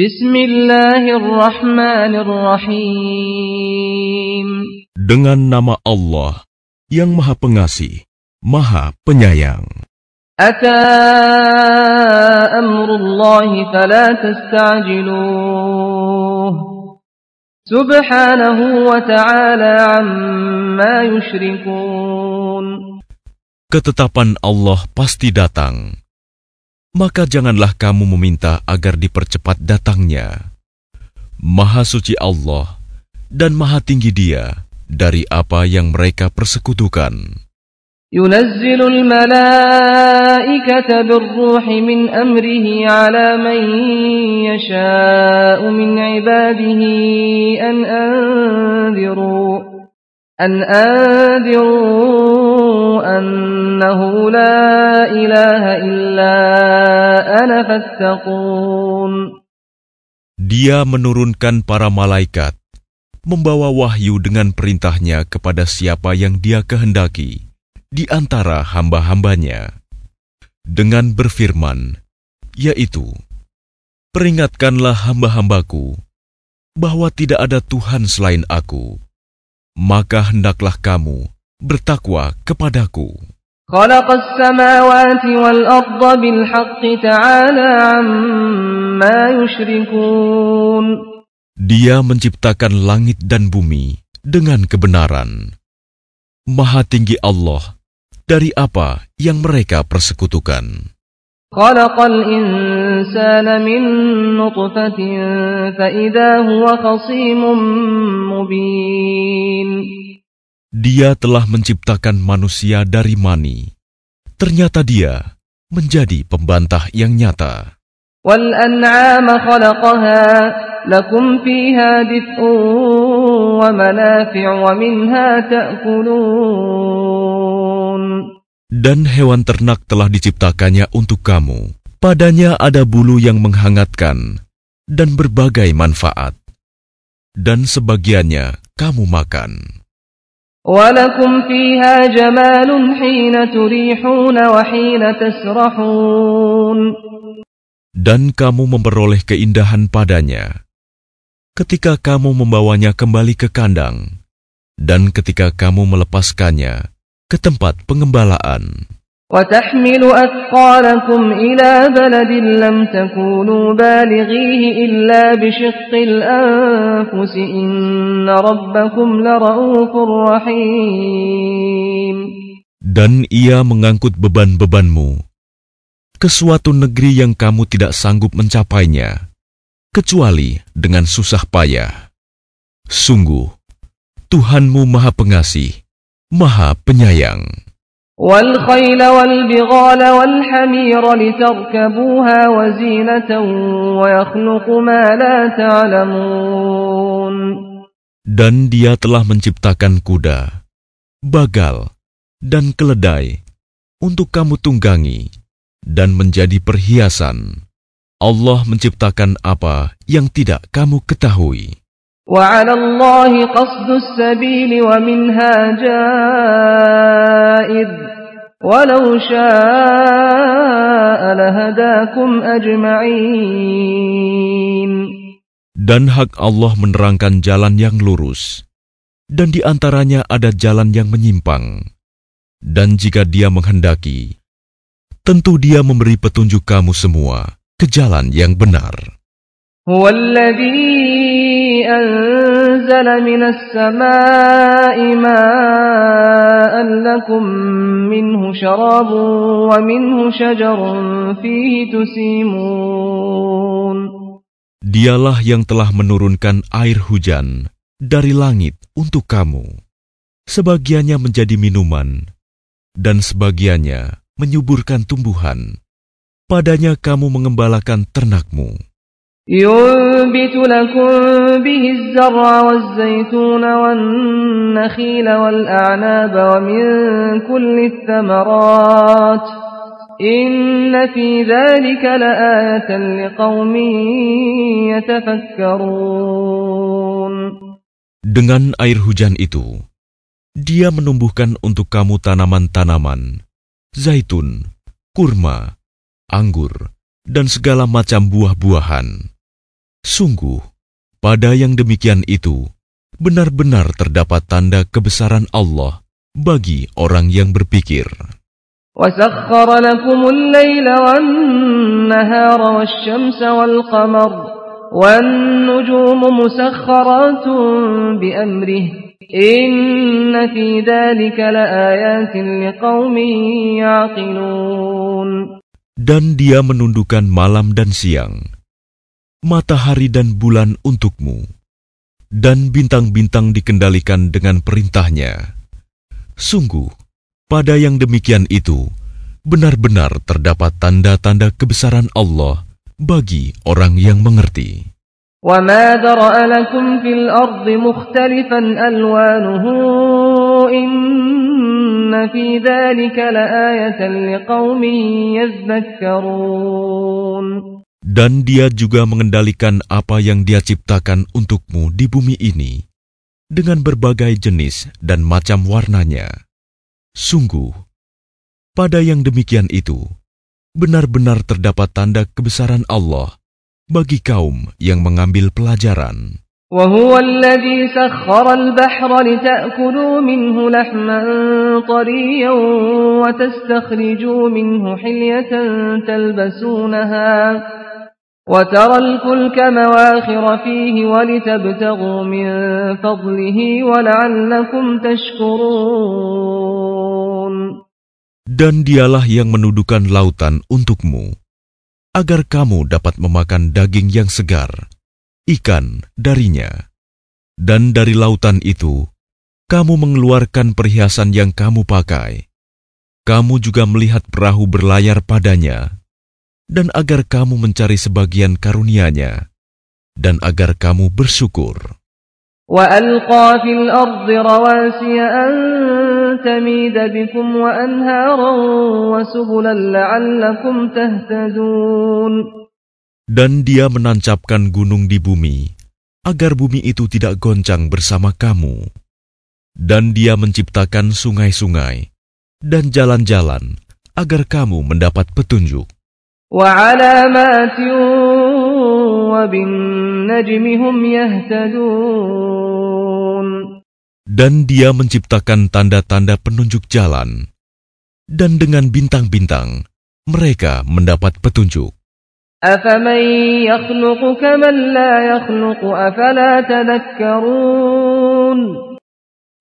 Bismillahirrahmanirrahim. Dengan nama Allah yang Maha Pengasih, Maha Penyayang. Ata amrullahi fala tastajiluh. Subhanahu wa ta'ala amma yushrikun. Ketetapan Allah pasti datang Maka janganlah kamu meminta agar dipercepat datangnya. Maha suci Allah dan maha tinggi Dia dari apa yang mereka persekutukan. ينزل الملائكة بالروح من أمره على من يشاء من عباده أن أنذروا أن أنذروا لا إله إلا أنا فاتقون Dia menurunkan para malaikat, membawa wahyu dengan perintahnya kepada siapa yang dia kehendaki di antara hamba-hambanya. Dengan berfirman, yaitu, Peringatkanlah hamba-hambaku, bahwa tidak ada Tuhan selain aku. Maka hendaklah kamu bertakwa kepadaku. خلق السماوات والأرض بالحق تعالى عما يشركون Dia menciptakan langit dan bumi dengan kebenaran. Maha tinggi Allah dari apa yang mereka persekutukan. خلق الإنسان من نطفة فإذا هو خصيم مبين dia telah menciptakan manusia dari mani. Ternyata dia menjadi pembantah yang nyata. Dan hewan ternak telah diciptakannya untuk kamu. Padanya ada bulu yang menghangatkan dan berbagai manfaat. Dan sebagiannya kamu makan. ولكم فيها جمال حين تريحون وحين تسرحون Dan kamu memperoleh keindahan padanya. Ketika kamu membawanya kembali ke kandang, dan ketika kamu melepaskannya ke tempat pengembalaan. وتحمل أثقالكم إلى بلد لم تكونوا بالغيه إلا بشق الأنفس إن ربكم لرؤوف رحيم Dan ia mengangkut beban-bebanmu ke suatu negeri yang kamu tidak sanggup mencapainya, kecuali dengan susah payah. Sungguh, Tuhanmu Maha Pengasih, Maha Penyayang. والخيل والبغال والحمير لتركبوها وزينة ويخلق ما لا تعلمون Dan dia telah menciptakan kuda, bagal, dan keledai untuk kamu tunggangi dan menjadi perhiasan. Allah menciptakan apa yang tidak kamu ketahui. وعلى الله قصد السبيل ومنها جائر ولو شاء لهداكم أجمعين Dan hak Allah menerangkan jalan yang lurus, dan di antaranya ada jalan yang menyimpang. Dan jika dia menghendaki, tentu dia memberi petunjuk kamu semua ke jalan yang benar. هو الذي أنزل من السماء ماء لكم منه شراب ومنه شجر فيه تسيمون Dialah yang telah menurunkan air hujan dari langit untuk kamu. Sebagiannya menjadi minuman, dan sebagiannya menyuburkan tumbuhan. Padanya kamu mengembalakan ternakmu. ينبت لكم به الزرع والزيتون والنخيل والأعناب ومن كل الثمرات إن في ذلك لآية لقوم يتفكرون Dengan air hujan itu, dia menumbuhkan untuk kamu tanaman-tanaman, zaitun, kurma, anggur, dan segala macam buah-buahan. Sungguh, pada yang demikian itu, benar-benar terdapat tanda kebesaran Allah bagi orang yang berpikir. وسخر لكم الليل والنهار والشمس والقمر والنجوم مسخرات بأمره إن في ذلك لآيات لقوم يعقلون Dan dia menundukkan malam dan siang, matahari dan bulan untukmu, dan bintang-bintang dikendalikan dengan perintahnya. Sungguh, pada yang demikian itu, benar-benar terdapat tanda-tanda kebesaran Allah bagi orang yang mengerti. وما ذرأ لكم في الأرض مختلفا ألوانه إن في ذلك لآية لقوم يذكرون Dan dia juga mengendalikan apa yang dia ciptakan untukmu di bumi ini dengan berbagai jenis dan macam warnanya. Sungguh, pada yang demikian itu, benar-benar terdapat tanda kebesaran Allah bagi kaum yang mengambil pelajaran. وهو الذي سخر البحر لتأكلوا منه لحما طريا وتستخرجوا منه حلية تلبسونها وترى الفلك مواخر فيه ولتبتغوا من فضله ولعلكم تشكرون Dan dialah yang menuduhkan lautan untukmu, agar kamu dapat memakan daging yang segar, ikan darinya. Dan dari lautan itu, kamu mengeluarkan perhiasan yang kamu pakai. Kamu juga melihat perahu berlayar padanya, dan agar kamu mencari sebagian karunia-Nya, dan agar kamu bersyukur. وألقى في الأرض رواسي أن تميد بكم وأنهارا وسبلا لعلكم تهتدون Dan dia menancapkan gunung di bumi, agar bumi itu tidak goncang bersama kamu. Dan dia menciptakan sungai-sungai dan jalan-jalan, agar kamu mendapat petunjuk. وعلامات وبالنجم هم يهتدون Dan dia menciptakan tanda-tanda penunjuk jalan. Dan dengan bintang-bintang, mereka mendapat petunjuk. أفمن يخلق كمن لا يخلق أفلا تذكرون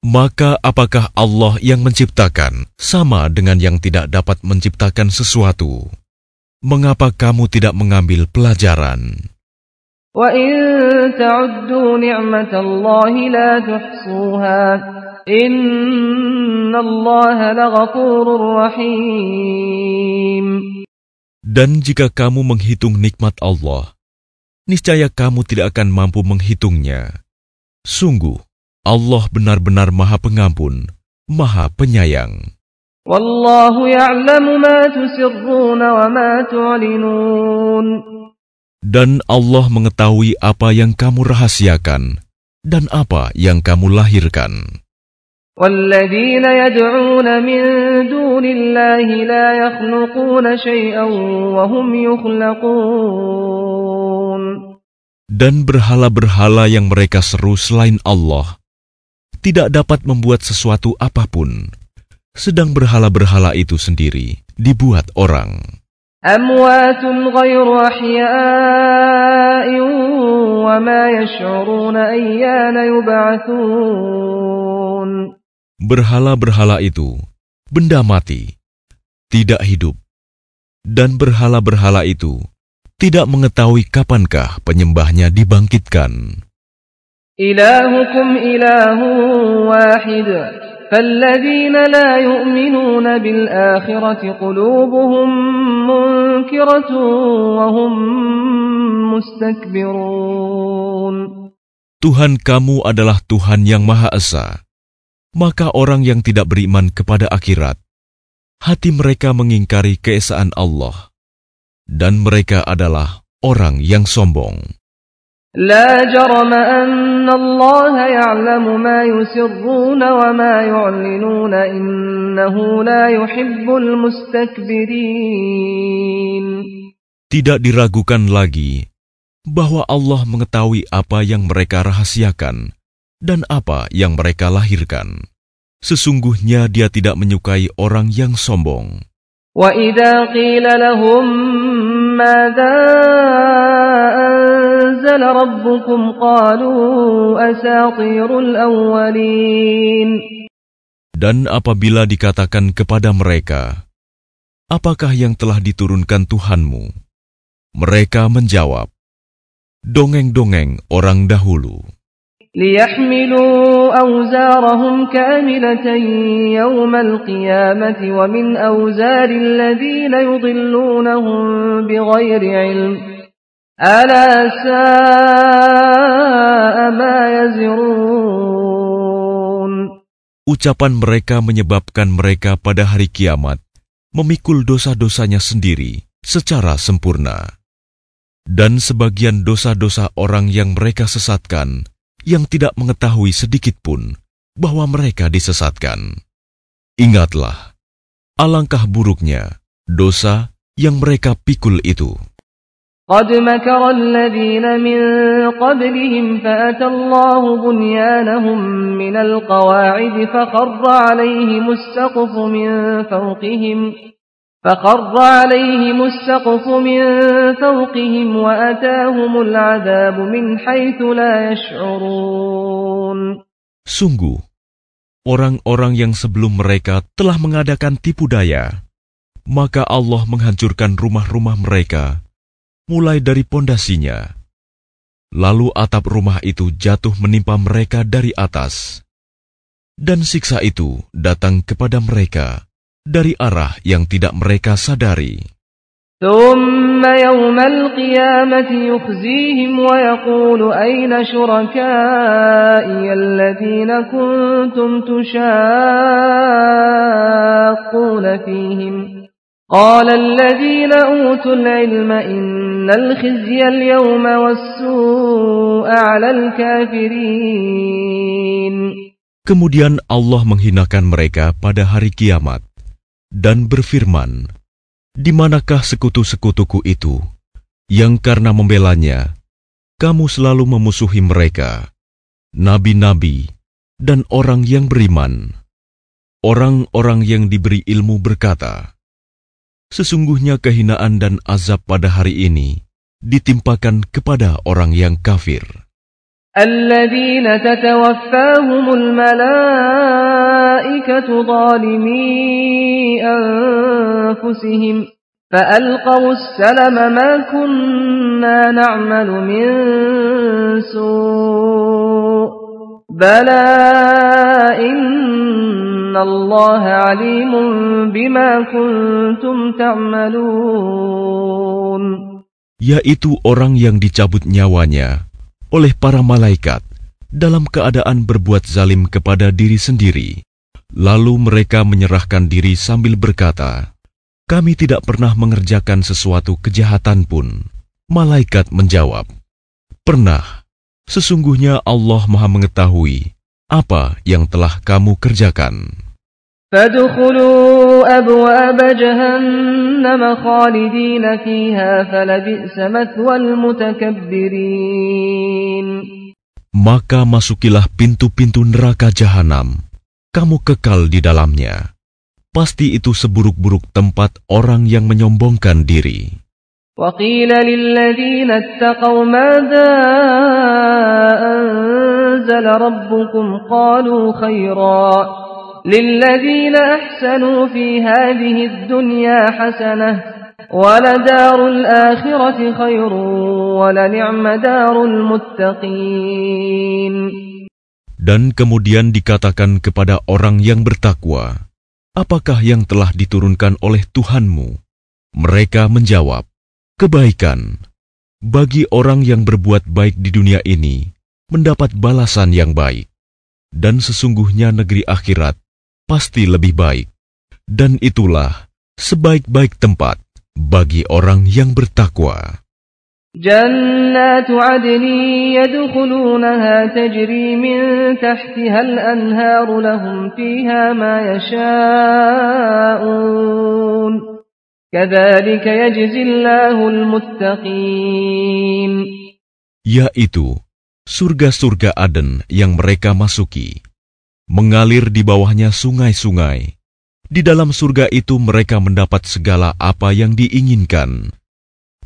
Maka apakah Allah yang menciptakan sama dengan yang tidak dapat menciptakan sesuatu? mengapa kamu tidak mengambil pelajaran? Dan jika kamu menghitung nikmat Allah, niscaya kamu tidak akan mampu menghitungnya. Sungguh, Allah benar-benar Maha Pengampun, Maha Penyayang. والله يعلم ما تسرون وما تعلنون Dan Allah mengetahui apa yang kamu rahasiakan dan apa yang kamu lahirkan. والذين يدعون من دون الله لا يخلقون شيئا وهم يخلقون Dan berhala-berhala yang mereka seru selain Allah tidak dapat membuat sesuatu apapun, sedang berhala-berhala itu sendiri dibuat orang. Berhala-berhala itu benda mati, tidak hidup, dan berhala-berhala itu tidak mengetahui kapankah penyembahnya dibangkitkan. Ilahukum ilahu wahidah. فالذين لا يؤمنون بالآخرة قلوبهم منكرة وهم مستكبرون Tuhan kamu adalah Tuhan yang Maha Esa. Maka orang yang tidak beriman kepada akhirat, hati mereka mengingkari keesaan Allah, dan mereka adalah orang yang sombong. لا جرم أن الله يعلم ما يسرون وما يعلنون إنه لا يحب المستكبرين Tidak diragukan lagi, bahwa Allah mengetahui apa yang mereka rahasiakan dan apa yang mereka lahirkan. Sesungguhnya Dia tidak menyukai orang yang sombong. وَإِذَا قِيلَ لَهُم مَّاذَا أَنزَلَ رَبُّكُمْ قَالُوا أَسَاطِيرُ الْأَوَّلِينَ Dan apabila dikatakan kepada mereka, Apakah yang telah diturunkan Tuhanmu? Mereka menjawab, Dongeng-dongeng orang dahulu. ليحملوا أوزارهم كاملة يوم القيامة ومن أوزار الذين يضلونهم بغير علم ألا ساء ما يزرون Ucapan mereka menyebabkan mereka pada hari kiamat memikul dosa-dosanya sendiri secara sempurna. Dan sebagian dosa-dosa orang yang mereka sesatkan yang tidak mengetahui sedikit pun bahwa mereka disesatkan. Ingatlah, alangkah buruknya dosa yang mereka pikul itu. قد مكر الذين من قبلهم فأتى الله بنيانهم من القواعد فخر عليهم السقف من فوقهم فخر عليهم السقف من فوقهم وأتاهم العذاب من حيث لا يشعرون Sungguh, orang-orang yang sebelum mereka telah mengadakan tipu daya, maka Allah menghancurkan rumah-rumah mereka, mulai dari pondasinya. Lalu atap rumah itu jatuh menimpa mereka dari atas. Dan siksa itu datang kepada mereka dari arah yang tidak mereka sadari. ثم يوم القيامة يخزيهم ويقول أين شركائي الذين كنتم تشاقون فيهم قال الذين أوتوا العلم إن الخزي اليوم والسوء على الكافرين Kemudian Allah menghinakan mereka pada hari kiamat dan berfirman, Di manakah sekutu-sekutuku itu, yang karena membelanya, kamu selalu memusuhi mereka, nabi-nabi, dan orang yang beriman. Orang-orang yang diberi ilmu berkata, Sesungguhnya kehinaan dan azab pada hari ini ditimpakan kepada orang yang kafir. الذين تتوفاهم الملائكة ظالمي أنفسهم فألقوا السلم ما كنا نعمل من سوء بلى إن الله عليم بما كنتم تعملون yaitu orang yang dicabut nyawanya oleh para malaikat dalam keadaan berbuat zalim kepada diri sendiri. Lalu mereka menyerahkan diri sambil berkata, "Kami tidak pernah mengerjakan sesuatu kejahatan pun." Malaikat menjawab, "Pernah. Sesungguhnya Allah Maha Mengetahui apa yang telah kamu kerjakan." فادخلوا أبواب جهنم خالدين فيها فلبئس مثوى المتكبرين Maka masukilah pintu-pintu neraka jahanam. Kamu kekal di dalamnya. Pasti itu seburuk-buruk tempat orang yang menyombongkan diri. وقيل للذين اتقوا ماذا أنزل ربكم قالوا خيرا للذين أحسنوا في هذه الدنيا حسنة ولدار الآخرة خير ولنعم دار المتقين Dan kemudian dikatakan kepada orang yang bertakwa, Apakah yang telah diturunkan oleh Tuhanmu? Mereka menjawab, Kebaikan. Bagi orang yang berbuat baik di dunia ini, mendapat balasan yang baik. Dan sesungguhnya negeri akhirat pasti lebih baik. Dan itulah sebaik-baik tempat bagi orang yang bertakwa. جنات عدن يدخلونها تجري من تحتها الأنهار لهم فيها ما يشاءون كذلك يجزي الله المتقين yaitu surga-surga Aden yang mereka masuki. Mengalir di bawahnya sungai-sungai. Di dalam surga itu mereka mendapat segala apa yang diinginkan.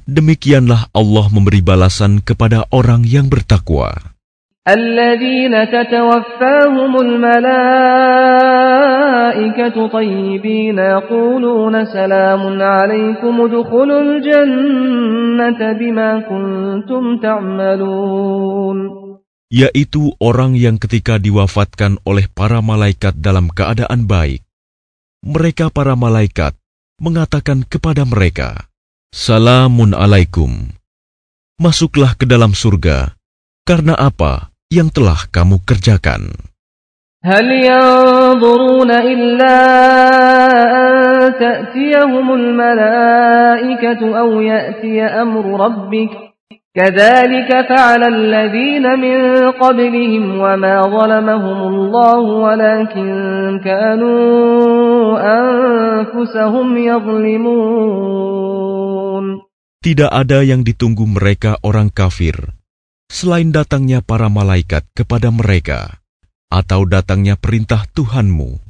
Demikianlah Allah memberi balasan kepada orang yang bertakwa. الذين تتوفاهم الملائكة طيبين يقولون سلام عليكم ادخلوا الجنة بما كنتم تعملون Yaitu orang yang ketika diwafatkan oleh para malaikat dalam keadaan baik. Mereka para malaikat mengatakan kepada mereka, Salamun alaikum. Masuklah ke dalam surga. Karena apa? yang telah kamu kerjakan. هل ينظرون إلا أن تأتيهم الملائكة أو يأتي أمر ربك كذلك فعل الذين من قبلهم وما ظلمهم الله ولكن كانوا أنفسهم يظلمون Tidak ada yang ditunggu mereka orang kafir selain datangnya para malaikat kepada mereka, atau datangnya perintah Tuhanmu.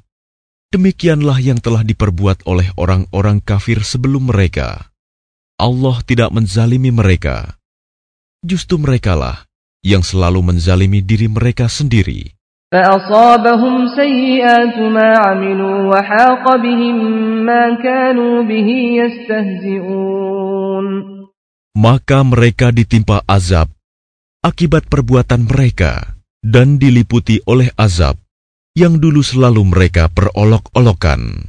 Demikianlah yang telah diperbuat oleh orang-orang kafir sebelum mereka. Allah tidak menzalimi mereka. Justru merekalah yang selalu menzalimi diri mereka sendiri. فأصابهم سيئات ما عملوا وحاق بهم ما كانوا به يستهزئون Maka mereka ditimpa azab akibat perbuatan mereka dan diliputi oleh azab yang dulu selalu mereka perolok-olokan.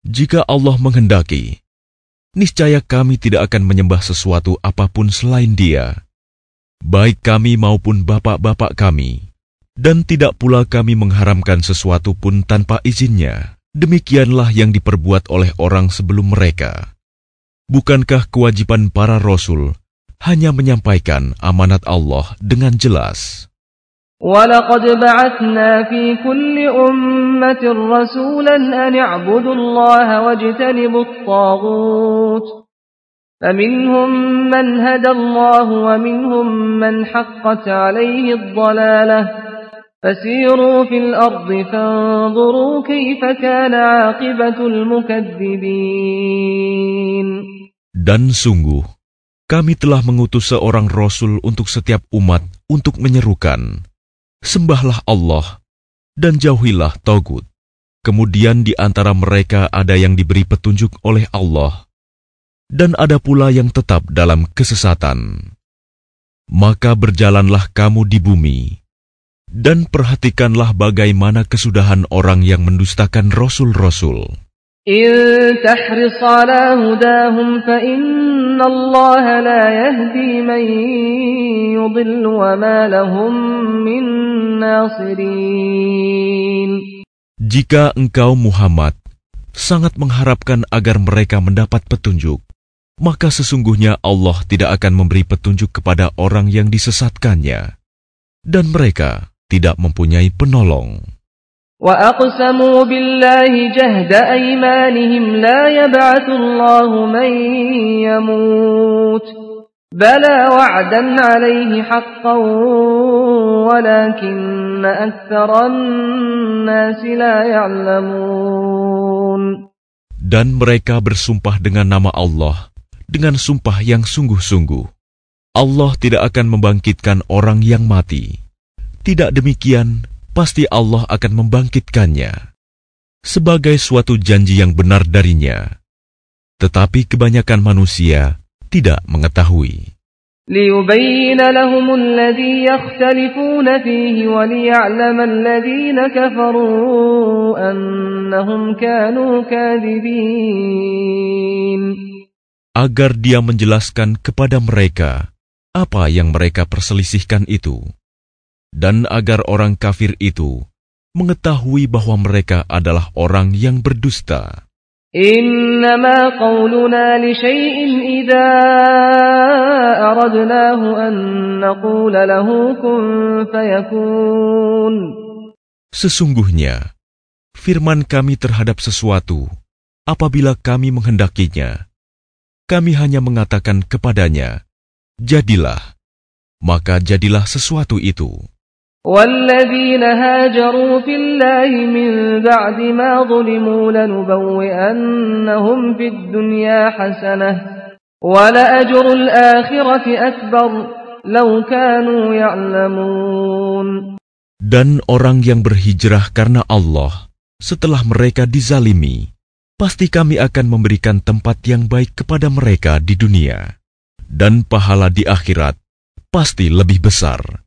Jika Allah menghendaki, niscaya kami tidak akan menyembah sesuatu apa pun selain dia, baik kami maupun bapak-bapak kami, dan tidak pula kami mengharamkan sesuatu pun tanpa izinnya. Demikianlah yang diperbuat oleh orang sebelum mereka. Bukankah kewajiban para rasul hanya menyampaikan amanat Allah dengan jelas? ولقد بعثنا في كل أمة رسولا أن اعبدوا الله واجتنبوا الطاغوت فمنهم من هدى الله ومنهم من حقت عليه الضلالة فسيروا في الأرض فانظروا كيف كان عاقبة المكذبين Dan sungguh, kami telah mengutus seorang rasul untuk setiap umat untuk menyerukan, Sembahlah Allah dan jauhilah Togut. Kemudian di antara mereka ada yang diberi petunjuk oleh Allah, dan ada pula yang tetap dalam kesesatan. Maka berjalanlah kamu di bumi, dan perhatikanlah bagaimana kesudahan orang yang mendustakan rasul-rasul. إن تحرص على هداهم فإن الله لا يهدي من يضل وما لهم من ناصرين Jika engkau Muhammad sangat mengharapkan agar mereka mendapat petunjuk, maka sesungguhnya Allah tidak akan memberi petunjuk kepada orang yang disesatkannya, dan mereka tidak mempunyai penolong. وأقسموا بالله جهد أيمانهم لا يبعث الله من يموت بلى وعدا عليه حقا ولكن أكثر الناس لا يعلمون Dan mereka bersumpah dengan nama Allah, dengan sumpah yang sungguh-sungguh. Allah tidak akan membangkitkan orang yang mati. Tidak demikian, pasti Allah akan membangkitkannya sebagai suatu janji yang benar darinya. Tetapi kebanyakan manusia tidak mengetahui. ليبين لهم الذي يختلفون فيه وليعلم الذين كفروا أنهم كانوا كاذبين Agar dia menjelaskan kepada mereka apa yang mereka perselisihkan itu, dan agar orang kafir itu mengetahui bahwa mereka adalah orang yang berdusta. إنما قولنا لشيء إذا أردناه أن نقول له كن فيكون Sesungguhnya, firman kami terhadap sesuatu, apabila kami menghendakinya, kami hanya mengatakan kepadanya, Jadilah, maka jadilah sesuatu itu. والذين هاجروا في الله من بعد ما ظلموا لنبوئنهم في الدنيا حسنة ولأجر الآخرة أكبر لو كانوا يعلمون Dan orang yang berhijrah karena Allah, setelah mereka dizalimi, pasti kami akan memberikan tempat yang baik kepada mereka di dunia. Dan pahala di akhirat pasti lebih besar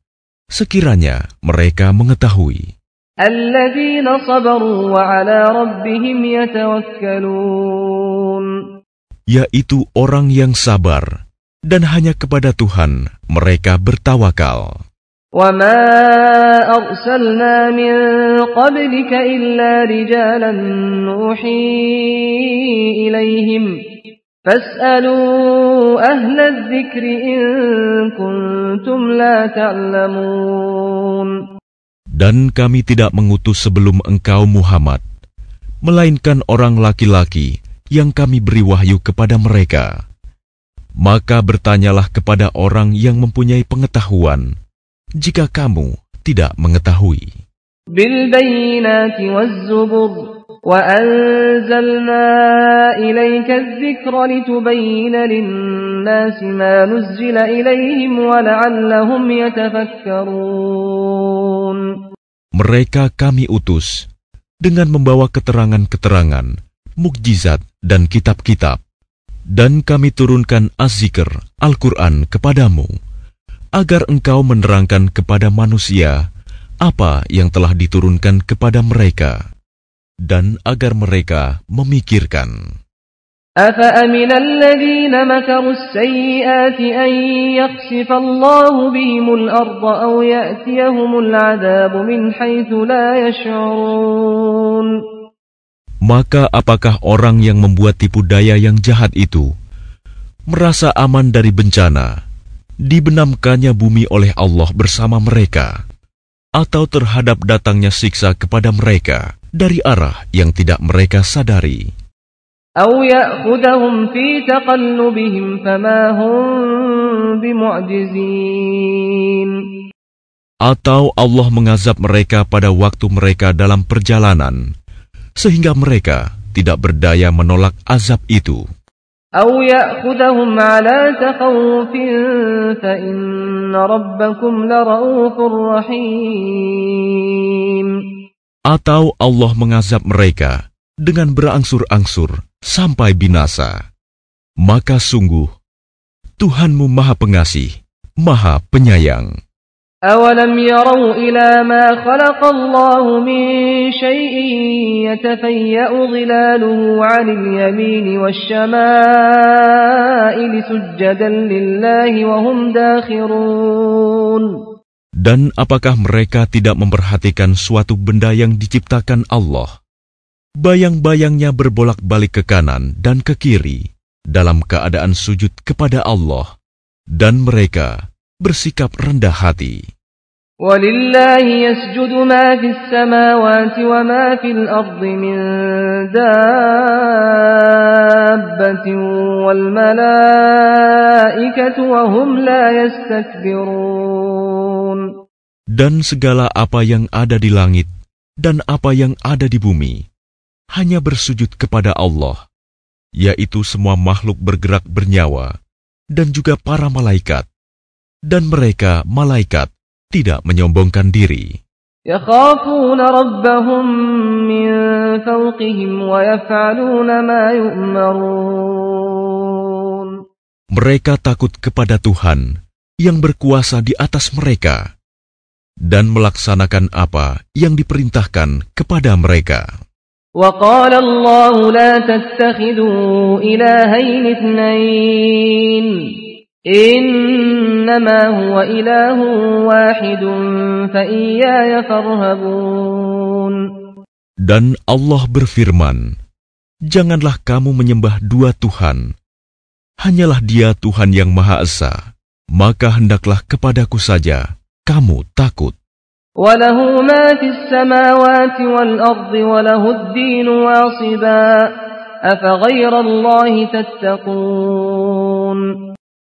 sekiranya mereka mengetahui. الذين صبروا وعلى ربهم يتوكلون Yaitu orang yang sabar, dan hanya kepada Tuhan mereka bertawakal. وما أرسلنا من قبلك إلا رجالا نوحي إليهم Fas'alu ahla dzikri in kuntum la ta'lamun. Dan kami tidak mengutus sebelum engkau Muhammad, melainkan orang laki-laki yang kami beri wahyu kepada mereka. Maka bertanyalah kepada orang yang mempunyai pengetahuan, jika kamu tidak mengetahui. بالبينات والزبر وأنزلنا إليك الذكر لتبين للناس ما نزل إليهم ولعلهم يتفكرون Mereka kami utus dengan membawa keterangan-keterangan, mukjizat dan kitab-kitab. Dan kami turunkan Az-Zikr, Al-Quran kepadamu, agar engkau menerangkan kepada manusia apa yang telah diturunkan kepada mereka, dan agar mereka memikirkan. أفأمن الذين مكروا السيئات أن يخسف الله بهم الأرض أو يأتيهم العذاب من حيث لا يشعرون Maka apakah orang yang membuat tipu daya yang jahat itu merasa aman dari bencana, dibenamkannya bumi oleh Allah bersama mereka, atau terhadap datangnya siksa kepada mereka dari arah yang tidak mereka sadari. Atau Allah mengazab mereka pada waktu mereka dalam perjalanan, sehingga mereka tidak berdaya menolak azab itu. أو يأخذهم على تخوف فإن ربكم لرؤوف رحيم Atau Allah mengazab mereka dengan berangsur-angsur sampai binasa. Maka sungguh, Tuhanmu Maha Pengasih, Maha Penyayang. أولم يروا إلى ما خلق الله من شيء يتفيأ ظلاله عن اليمين والشمائل سجدا لله وهم داخرون Dan apakah mereka tidak memperhatikan suatu benda yang diciptakan Allah? Bayang-bayangnya berbolak-balik ke kanan dan ke kiri dalam keadaan sujud kepada Allah, dan mereka bersikap rendah hati. ولله يسجد ما في السماوات وما في الأرض من دابة والملائكة وهم لا يستكبرون Dan segala apa yang ada di langit dan apa yang ada di bumi hanya bersujud kepada Allah, yaitu semua makhluk bergerak bernyawa dan juga para malaikat. Dan mereka, malaikat, tidak menyombongkan diri. يخافون ربهم من فوقهم ويفعلون ما يؤمرون Mereka takut kepada Tuhan yang berkuasa di atas mereka dan melaksanakan apa yang diperintahkan kepada mereka. وقال الله لا تتخذوا إلهين اثنين إنما هو إله واحد فإياي فارهبون Dan Allah berfirman, Janganlah kamu menyembah dua Tuhan. Hanyalah dia Tuhan yang Maha Esa. Maka hendaklah kepadaku saja kamu takut. وله ما في السماوات والأرض وله الدين واصبا أفغير الله تتقون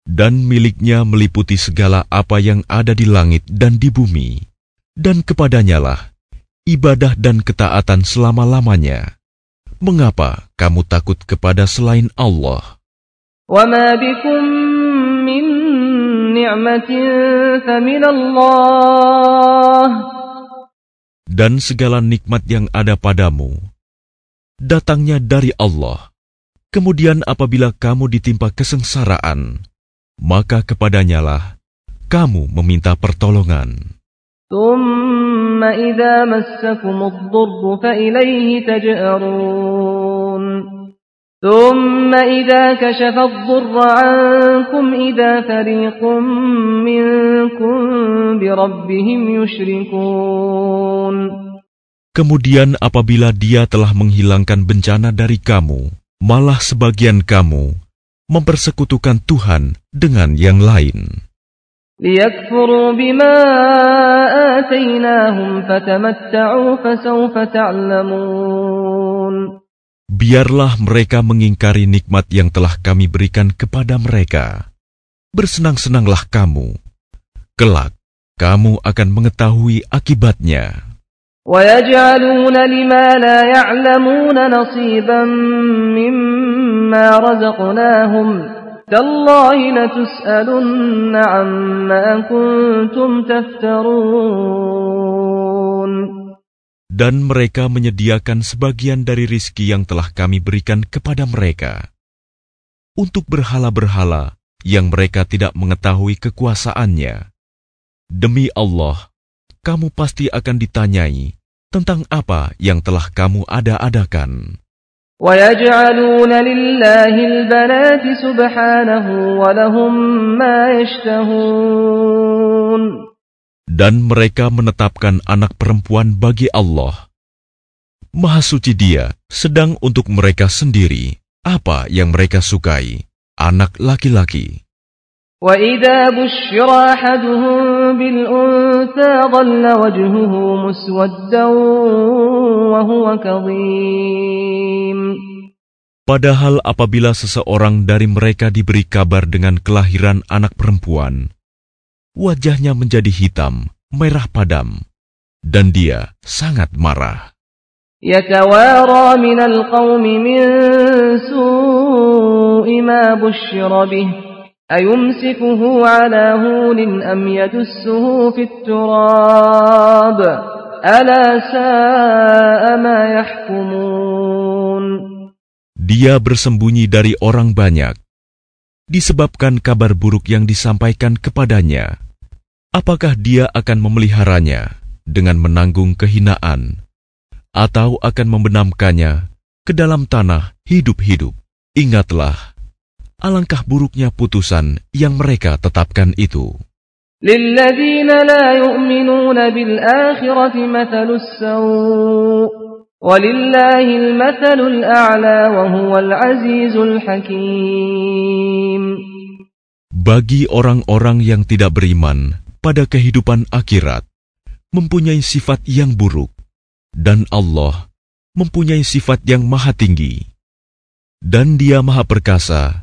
Dan miliknya meliputi segala apa yang ada di langit dan di bumi. Dan kepadanyalah ibadah dan ketaatan selama-lamanya. Mengapa kamu takut kepada selain Allah? وما بكم من نعمة فمن الله Dan segala nikmat yang ada padamu, datangnya dari Allah. Kemudian apabila kamu ditimpa kesengsaraan, maka kepadanyalah kamu meminta pertolongan. ثم إذا مسكم الضر فإليه تجأرون ثم إذا كشف الضر عنكم إذا فريق منكم بربهم يشركون Kemudian apabila dia telah menghilangkan bencana dari kamu, malah sebagian kamu mempersekutukan Tuhan dengan yang lain. ليكفروا بما آتيناهم فتمتعوا فسوف تعلمون Biarlah mereka mengingkari nikmat yang telah kami berikan kepada mereka. Bersenang-senanglah kamu. Kelak, kamu akan mengetahui akibatnya. ويجعلون لما لا يعلمون نصيبا مما رزقناهم Dan mereka menyediakan sebagian dari rizki yang telah kami berikan kepada mereka. Untuk berhala-berhala yang mereka tidak mengetahui kekuasaannya. Demi Allah, kamu pasti akan ditanyai tentang apa yang telah kamu ada-adakan. ويجعلون لله البنات سبحانه ولهم ما يشتهون Dan mereka menetapkan anak perempuan bagi Allah. Maha suci dia, sedang untuk mereka sendiri, apa yang mereka sukai, anak laki-laki. وإذا بشر أحدهم بالأنثى ظل وجهه مسودا وهو كظيم Padahal apabila seseorang dari mereka diberi kabar dengan kelahiran anak perempuan, wajahnya menjadi hitam, merah padam, dan dia sangat marah. يتوارى من القوم من سوء ما بشر به أيمسكه على هون أم يدسه في التراب ألا ساء ما يحكمون Dia bersembunyi dari orang banyak, disebabkan kabar buruk yang disampaikan kepadanya. Apakah dia akan memeliharanya dengan menanggung kehinaan, atau akan membenamkannya ke dalam tanah hidup-hidup? Ingatlah, alangkah buruknya putusan yang mereka tetapkan itu. للذين لا يؤمنون بالآخرة مثل السوء ولله المثل الأعلى وهو العزيز الحكيم Bagi orang-orang yang tidak beriman pada kehidupan akhirat, mempunyai sifat yang buruk, dan Allah mempunyai sifat yang maha tinggi, dan Dia maha perkasa,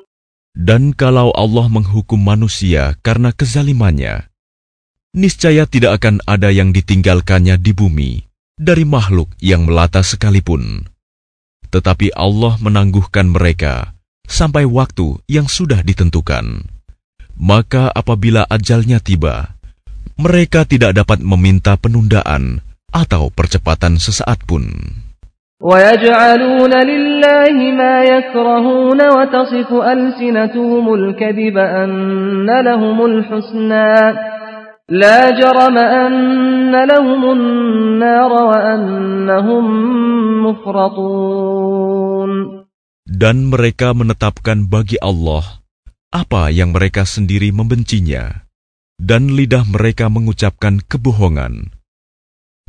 Dan kalau Allah menghukum manusia karena kezalimannya, niscaya tidak akan ada yang ditinggalkannya di bumi dari makhluk yang melata sekalipun. Tetapi Allah menangguhkan mereka sampai waktu yang sudah ditentukan. Maka apabila ajalnya tiba, mereka tidak dapat meminta penundaan atau percepatan sesaat pun. ويجعلون لله ما يكرهون وتصف ألسنتهم الكذب أن لهم الحسنى لا جرم أن لهم النار وأنهم مفرطون Dan mereka menetapkan bagi Allah apa yang mereka sendiri membencinya, dan lidah mereka mengucapkan kebohongan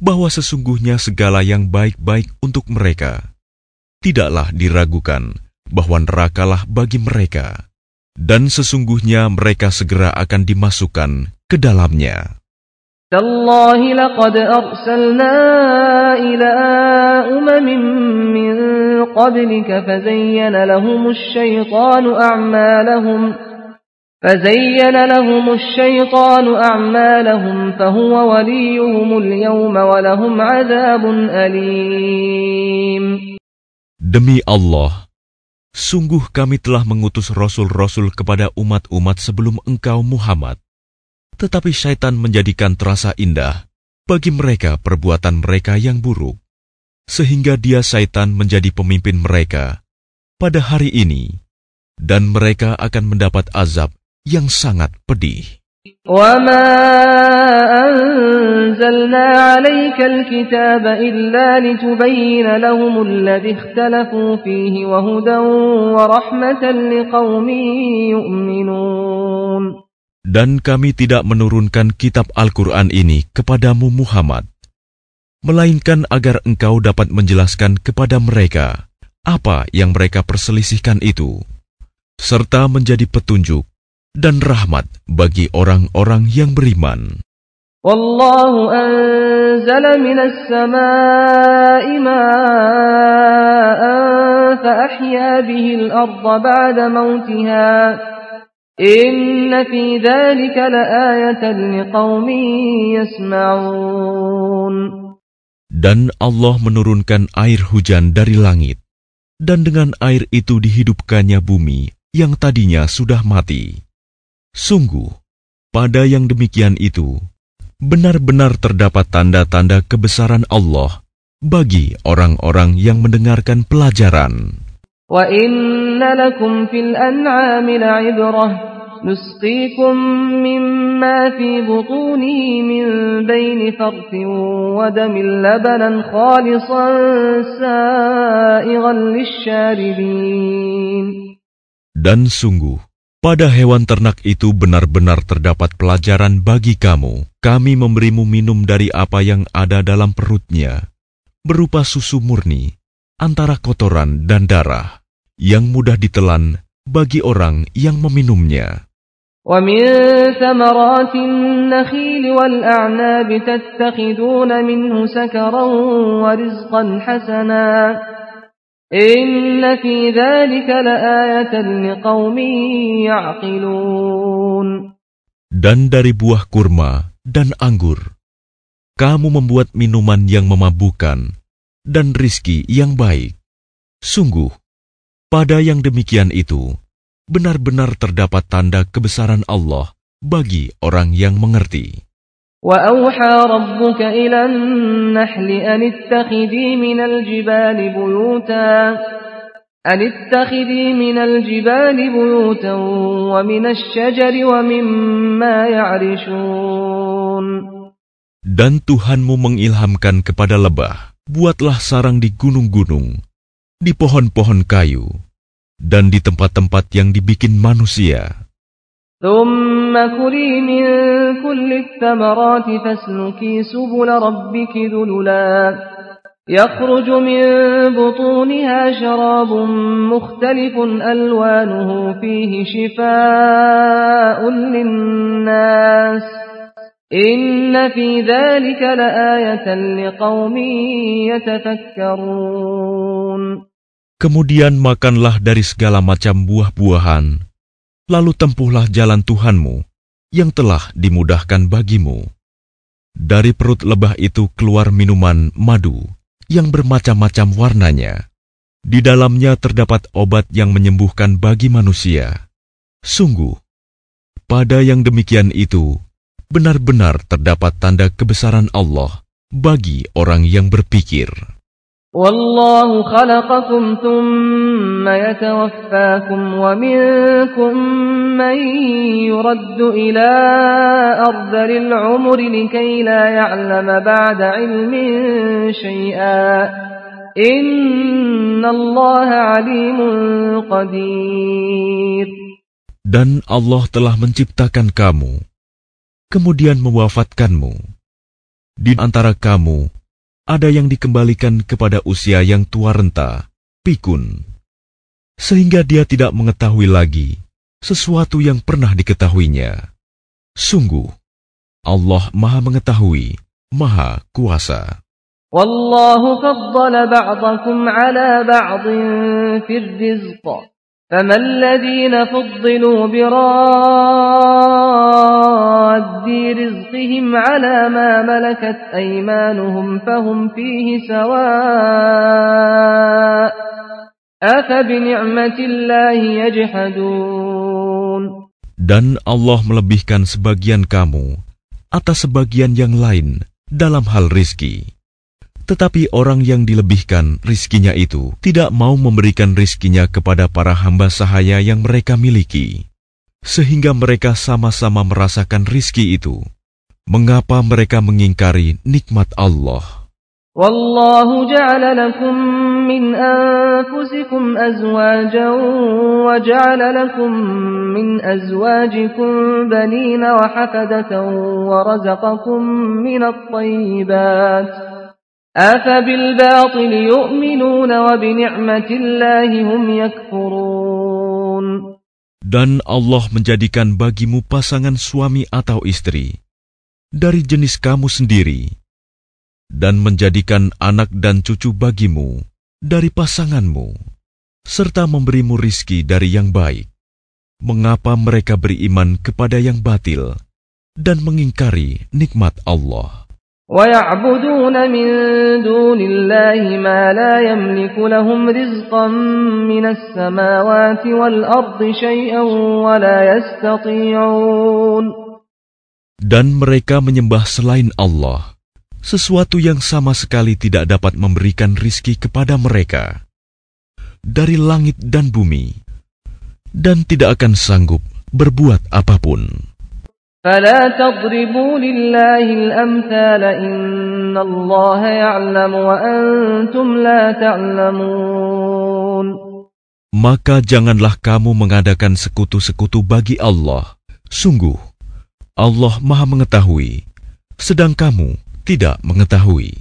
bahwa sesungguhnya segala yang baik-baik untuk mereka. Tidaklah diragukan bahwa nerakalah bagi mereka, dan sesungguhnya mereka segera akan dimasukkan ke dalamnya. تالله لقد أرسلنا إلى أمم من قبلك فزين لهم الشيطان أعمالهم فزين لهم الشيطان أعمالهم فهو وليهم اليوم ولهم عذاب أليم Demi Allah, sungguh kami telah mengutus rasul-rasul kepada umat-umat sebelum engkau Muhammad. Tetapi syaitan menjadikan terasa indah bagi mereka perbuatan mereka yang buruk, sehingga dia syaitan menjadi pemimpin mereka pada hari ini, dan mereka akan mendapat azab yang sangat pedih. Dan kami tidak menurunkan kitab Al-Quran ini kepadamu Muhammad, melainkan agar engkau dapat menjelaskan kepada mereka apa yang mereka perselisihkan itu, serta menjadi petunjuk dan rahmat bagi orang-orang yang beriman. Wallahu anzala minas samai ma'an fa'ahya bihil arda ba'da mautiha. Inna fi dhalika la'ayatan liqaumin yasma'un. Dan Allah menurunkan air hujan dari langit, dan dengan air itu dihidupkannya bumi yang tadinya sudah mati. Sungguh, pada yang demikian itu benar-benar terdapat tanda-tanda kebesaran Allah bagi orang-orang yang mendengarkan pelajaran. Dan sungguh, pada hewan ternak itu benar-benar terdapat pelajaran bagi kamu. Kami memberimu minum dari apa yang ada dalam perutnya, berupa susu murni, antara kotoran dan darah, yang mudah ditelan bagi orang yang meminumnya. ومن ثمرات النخيل والأعناب تتخذون منه سكرا ورزقا حسنا Inna fi laayatan liqaumin ya'qilun. Dan dari buah kurma dan anggur, kamu membuat minuman yang memabukkan dan rizki yang baik. Sungguh, pada yang demikian itu, benar-benar terdapat tanda kebesaran Allah bagi orang yang mengerti. وأوحى ربك إلى النحل أن اتخذي من الجبال بيوتا أن اتخذي من الجبال بيوتا ومن الشجر ومما يعرشون Dan Tuhanmu mengilhamkan kepada lebah, buatlah sarang di gunung-gunung, di pohon-pohon kayu, dan di tempat-tempat yang dibikin manusia. ثم كلي من كل الثمرات فاسلكي سبل ربك ذللا. يخرج من بطونها شراب مختلف ألوانه فيه شفاء للناس. إن في ذلك لآية لقوم يتفكرون. Kemudian makanlah dari segala macam buah-buahan, lalu tempuhlah jalan Tuhanmu yang telah dimudahkan bagimu. Dari perut lebah itu keluar minuman madu yang bermacam-macam warnanya. Di dalamnya terdapat obat yang menyembuhkan bagi manusia. Sungguh, Pada yang demikian itu, benar-benar terdapat tanda kebesaran Allah bagi orang yang berpikir. والله خلقكم ثم يتوفاكم ومنكم من يرد إلى أرذل العمر لكي لا يعلم بعد علم شيئا إن الله عليم قدير Dan Allah telah menciptakan kamu, kemudian mewafatkanmu. Di antara kamu ada yang dikembalikan kepada usia yang tua renta, pikun, sehingga dia tidak mengetahui lagi sesuatu yang pernah diketahuinya. Sungguh, Allah Maha Mengetahui, Maha Kuasa. Wallahu faddala ba'dakum ala ba'din fir rizqah. فما الذين فضلوا براد رزقهم على ما ملكت أيمانهم فهم فيه سواء أفبنعمة الله يجحدون Dan Allah melebihkan sebagian kamu atas sebagian yang lain dalam hal rizki. Tetapi orang yang dilebihkan rizkinya itu tidak mau memberikan rizkinya kepada para hamba sahaya yang mereka miliki, sehingga mereka sama-sama merasakan rizki itu. Mengapa mereka mengingkari nikmat Allah? Wallahu ja'ala lakum min anfusikum azwajan wa ja'ala lakum min azwajikum banina wa hafadatan wa razaqakum minat tayyibat. أفبالباطل يؤمنون وبنعمة الله هم يكفرون Dan Allah menjadikan bagimu pasangan suami atau istri dari jenis kamu sendiri dan menjadikan anak dan cucu bagimu dari pasanganmu, serta memberimu rizki dari yang baik. Mengapa mereka beriman kepada yang batil dan mengingkari nikmat Allah? ويعبدون من دون الله ما لا يملك لهم رزقا من السماوات والأرض شيئا ولا يستطيعون Dan mereka menyembah selain Allah, sesuatu yang sama sekali tidak dapat memberikan rizki kepada mereka dari langit dan bumi, dan tidak akan sanggup berbuat apapun. فلا تضربوا لله الأمثال إن الله يعلم وأنتم لا تعلمون Maka janganlah kamu mengadakan sekutu-sekutu bagi Allah. Sungguh, Allah Maha Mengetahui, sedang kamu tidak mengetahui.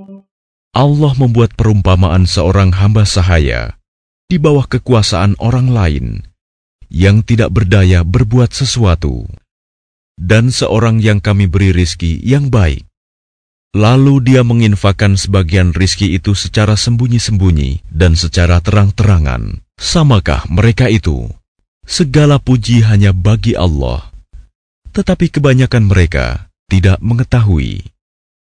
Allah membuat perumpamaan seorang hamba sahaya di bawah kekuasaan orang lain yang tidak berdaya berbuat sesuatu, dan seorang yang kami beri rizki yang baik. Lalu dia menginfakkan sebagian rizki itu secara sembunyi-sembunyi dan secara terang-terangan. Samakah mereka itu? Segala puji hanya bagi Allah, tetapi kebanyakan mereka tidak mengetahui.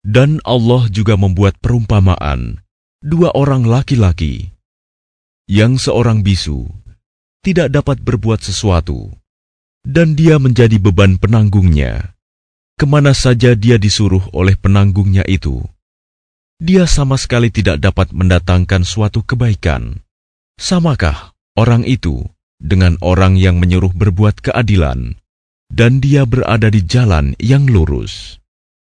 Dan Allah juga membuat perumpamaan dua orang laki-laki yang seorang bisu tidak dapat berbuat sesuatu dan dia menjadi beban penanggungnya. Ke mana saja dia disuruh oleh penanggungnya itu, dia sama sekali tidak dapat mendatangkan suatu kebaikan. Samakah orang itu dengan orang yang menyuruh berbuat keadilan dan dia berada di jalan yang lurus.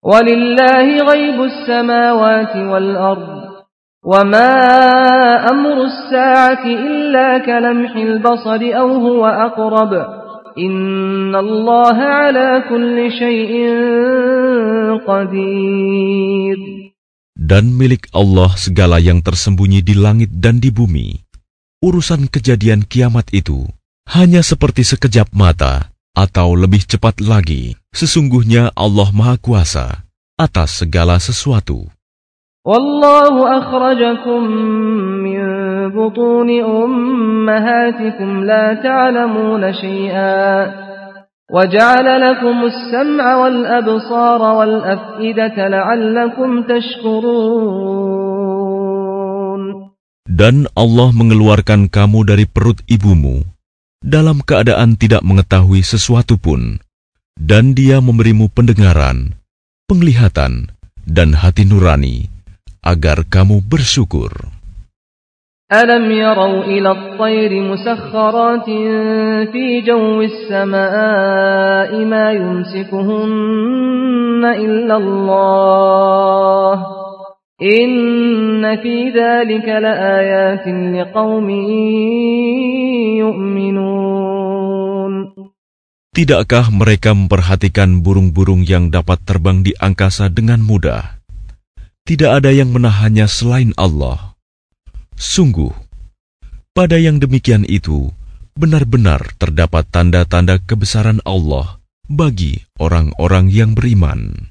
ولله غيب السماوات والأرض وما أمر الساعة إلا كلمح البصر أو هو أقرب إن الله على كل شيء قدير Dan milik Allah segala yang tersembunyi di langit dan di bumi. Urusan kejadian kiamat itu hanya seperti sekejap mata atau lebih cepat lagi. Sesungguhnya Allah Maha Kuasa atas segala sesuatu. والله أخرجكم من بطون أمهاتكم لا تعلمون شيئا وجعل لكم السمع والأبصار والأفئدة لعلكم تشكرون Dan Allah mengeluarkan kamu dari perut ibumu dalam keadaan tidak mengetahui sesuatu pun, dan Dia memberimu pendengaran, penglihatan, dan hati nurani, agar kamu bersyukur. Alam yarau ila at-tayri musakhkharatin fi jawi as-samaa'i ma yumsikuhunna illa Allah. Inna fi dhalika laayatin liqaumin يؤمنون Tidakkah mereka memperhatikan burung-burung yang dapat terbang di angkasa dengan mudah? Tidak ada yang menahannya selain Allah. Sungguh, pada yang demikian itu benar-benar terdapat tanda-tanda kebesaran Allah bagi orang-orang yang beriman.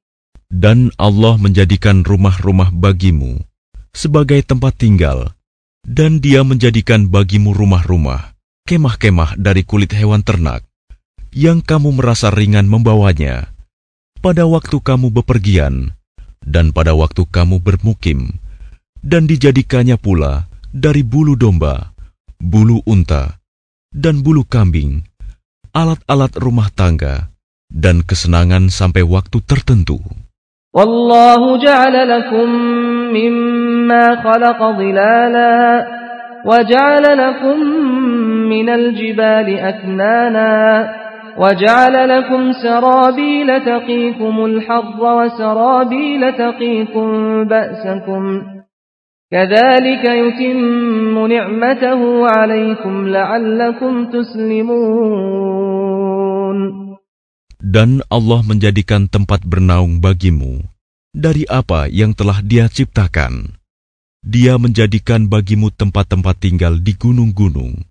Dan Allah menjadikan rumah-rumah bagimu sebagai tempat tinggal, dan Dia menjadikan bagimu rumah-rumah, kemah-kemah dari kulit hewan ternak, yang kamu merasa ringan membawanya pada waktu kamu bepergian dan pada waktu kamu bermukim, dan dijadikannya pula dari bulu domba, bulu unta, dan bulu kambing, alat-alat rumah tangga, dan kesenangan sampai waktu tertentu. والله جعل لكم مما خلق ظلالا وجعل لكم من الجبال أكنانا وجعل لكم سرابيل تقيكم الحر وسرابيل تقيكم بأسكم كذلك يتم نعمته عليكم لعلكم تسلمون Dan Allah menjadikan tempat bernaung bagimu dari apa yang telah Dia ciptakan. Dia menjadikan bagimu tempat-tempat tinggal di gunung-gunung,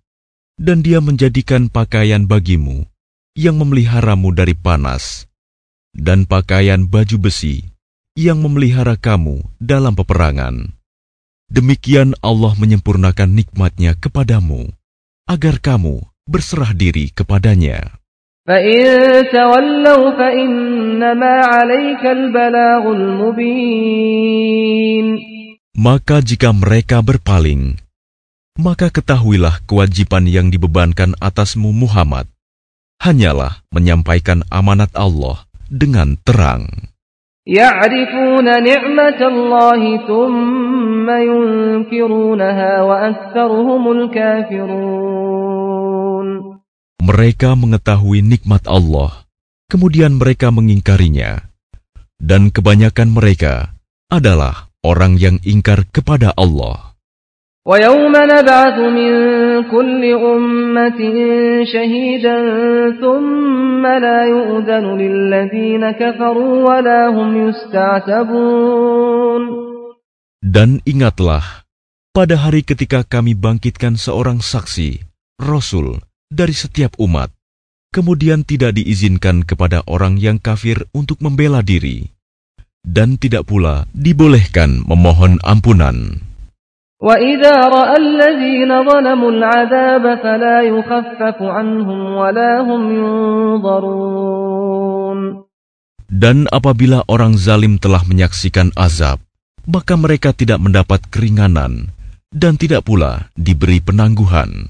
dan Dia menjadikan pakaian bagimu yang memeliharamu dari panas, dan pakaian baju besi yang memelihara kamu dalam peperangan. Demikian Allah menyempurnakan nikmatnya kepadamu, agar kamu berserah diri kepadanya. فإن تولوا فإنما عليك البلاغ المبين Maka jika mereka berpaling, maka ketahuilah kewajiban yang dibebankan atasmu Muhammad hanyalah menyampaikan amanat Allah dengan terang. يعرفون نعمة الله ثم ينكرونها وأكثرهم الكافرون Mereka mengetahui nikmat Allah, kemudian mereka mengingkarinya, dan kebanyakan mereka adalah orang yang ingkar kepada Allah. ويوم نبعث من كل أمة شهيدا ثم لا يؤذن للذين كفروا ولا هم يستعتبون Dan ingatlah, pada hari ketika kami bangkitkan seorang saksi, Rasul, dari setiap umat, kemudian tidak diizinkan kepada orang yang kafir untuk membela diri, dan tidak pula dibolehkan memohon ampunan. وإذا رأى الذين ظلموا العذاب فلا يخفف عنهم ولا هم ينظرون Dan apabila orang zalim telah menyaksikan azab, maka mereka tidak mendapat keringanan dan tidak pula diberi penangguhan.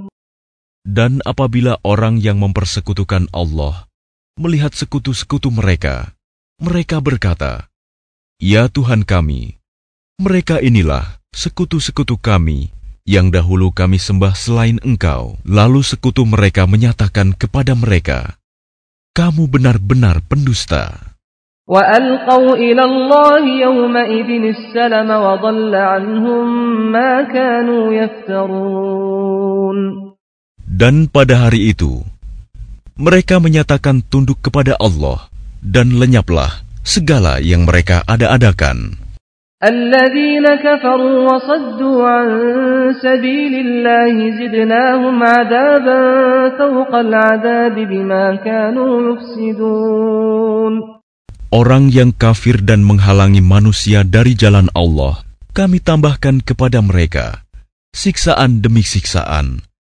Dan apabila orang yang mempersekutukan Allah melihat sekutu-sekutu mereka, mereka berkata, Ya Tuhan kami, mereka inilah sekutu-sekutu kami yang dahulu kami sembah selain Engkau. Lalu sekutu mereka menyatakan kepada mereka, Kamu benar-benar pendusta. وَأَلْقَوْا إِلَى اللَّهِ يَوْمَئِذٍ السَّلَمَ وَضَلَّ عَنْهُمْ مَا كَانُوا يَفْتَرُونَ Dan pada hari itu, mereka menyatakan tunduk kepada Allah dan lenyaplah segala yang mereka ada-adakan. الذين كفروا وصدوا عن سبيل الله زدناهم عذابا فوق العذاب بما كانوا يفسدون Orang yang kafir dan menghalangi manusia dari jalan Allah, kami tambahkan kepada mereka siksaan demi siksaan,